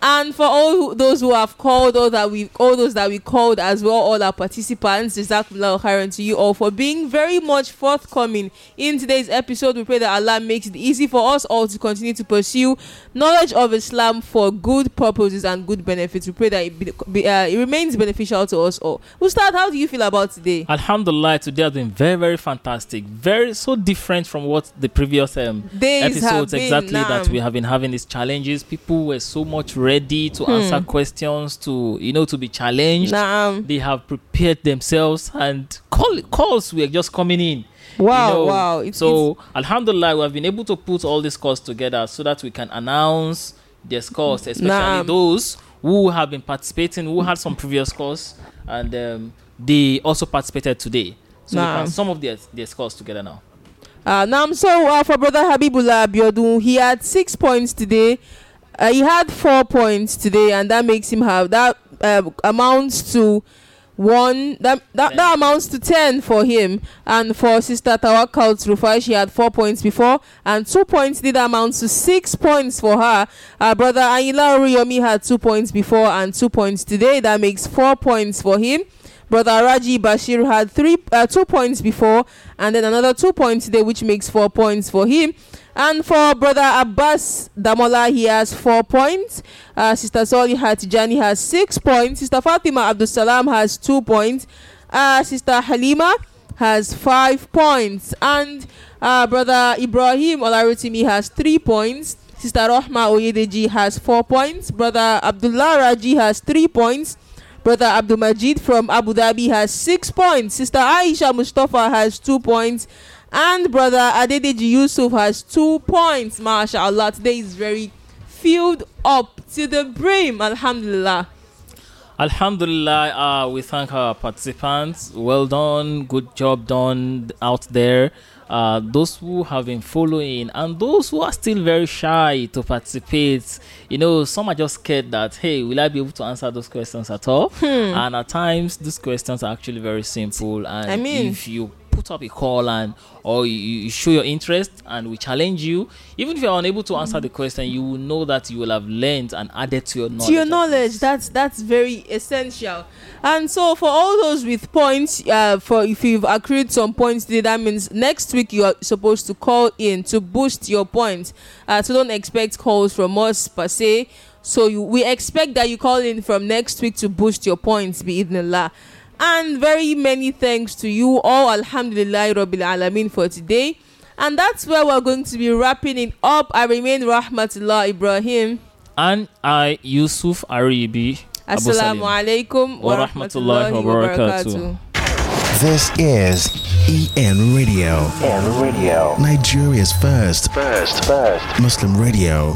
And for all who, those who have called, all that we, all those that we called as well, all our participants, Jazakumullah khairan to you all for being very much forthcoming in today's episode. We pray that Allah makes it easy for us all to continue to pursue knowledge of Islam for good purposes and good benefits. We pray that it, be, be, uh, it remains beneficial to us all. Ustad, how do you feel about today? Alhamdulillah, today has been very, very fantastic. Very so different from what the previous um, episodes exactly that we have been having these challenges. People were so much ready to Hmm. answer questions, to you know, to be challenged. Naam. They have prepared themselves, and call calls were just coming in. Wow, you know. wow. It's- so Alhamdulillah, we have been able to put all these calls together so that we can announce their scores, especially Naam. those who have been participating, who had some previous scores, and um, they also participated today. So can sum of their, their scores together now. Uh, now, so uh, for brother Habibullah Abiodun, he had six points today. Uh, he had four points today, and that makes him have that uh, amounts to one. That, that that amounts to ten for him. And for sister Tawakal Rufai, she had four points before, and two points did amount to six points for her. Uh, brother Ayila Oriyomi had two points before and two points today. That makes four points for him. Brother Raji Bashir had three, uh, two points before, and then another two points today, which makes four points for him. And for Brother Abbas Damola, he has four points. Uh, Sister Soli Hatijani has six points. Sister Fatima Abdul Salam has two points. Uh, Sister Halima has five points. And uh, Brother Ibrahim Olarutimi has three points. Sister Rohma Oyedeji has four points. Brother Abdullah Raji has three points. Brother Abdul Majid from Abu Dhabi has six points. Sister Aisha Mustafa has two points. And Brother Adedeji Yusuf has two points. MashaAllah. Today is very filled up to the brim. Alhamdulillah. Alhamdulillah, uh, we thank our participants. Well done, good job done out there. Uh, those who have been following and those who are still very shy to participate. You know, some are just scared that, hey, will I be able to answer those questions at all? And at times, these questions are actually very simple. And I mean- if you put up a call and or you, you show your interest and we challenge you, even if you're unable to answer the question, you will know that you will have learned and added to your knowledge. to your knowledge. that's that's very essential. And so for all those with points uh for if you've accrued some points today that means next week you are supposed to call in to boost your points. Uh so don't expect calls from us per se. So you we expect that you call in from next week to boost your points be idnillah and very many thanks to you all alhamdulillah rabbil alamin for today and that's where we're going to be wrapping it up i remain rahmatullah ibrahim And I, Yusuf Aribi. Abu Assalamu Salim. alaikum wa Wa rahmatullahi rahmatullahi wa wa barakatuh. barakatuh. This is EN Radio, EN radio. Nigeria's first First, first. Muslim radio.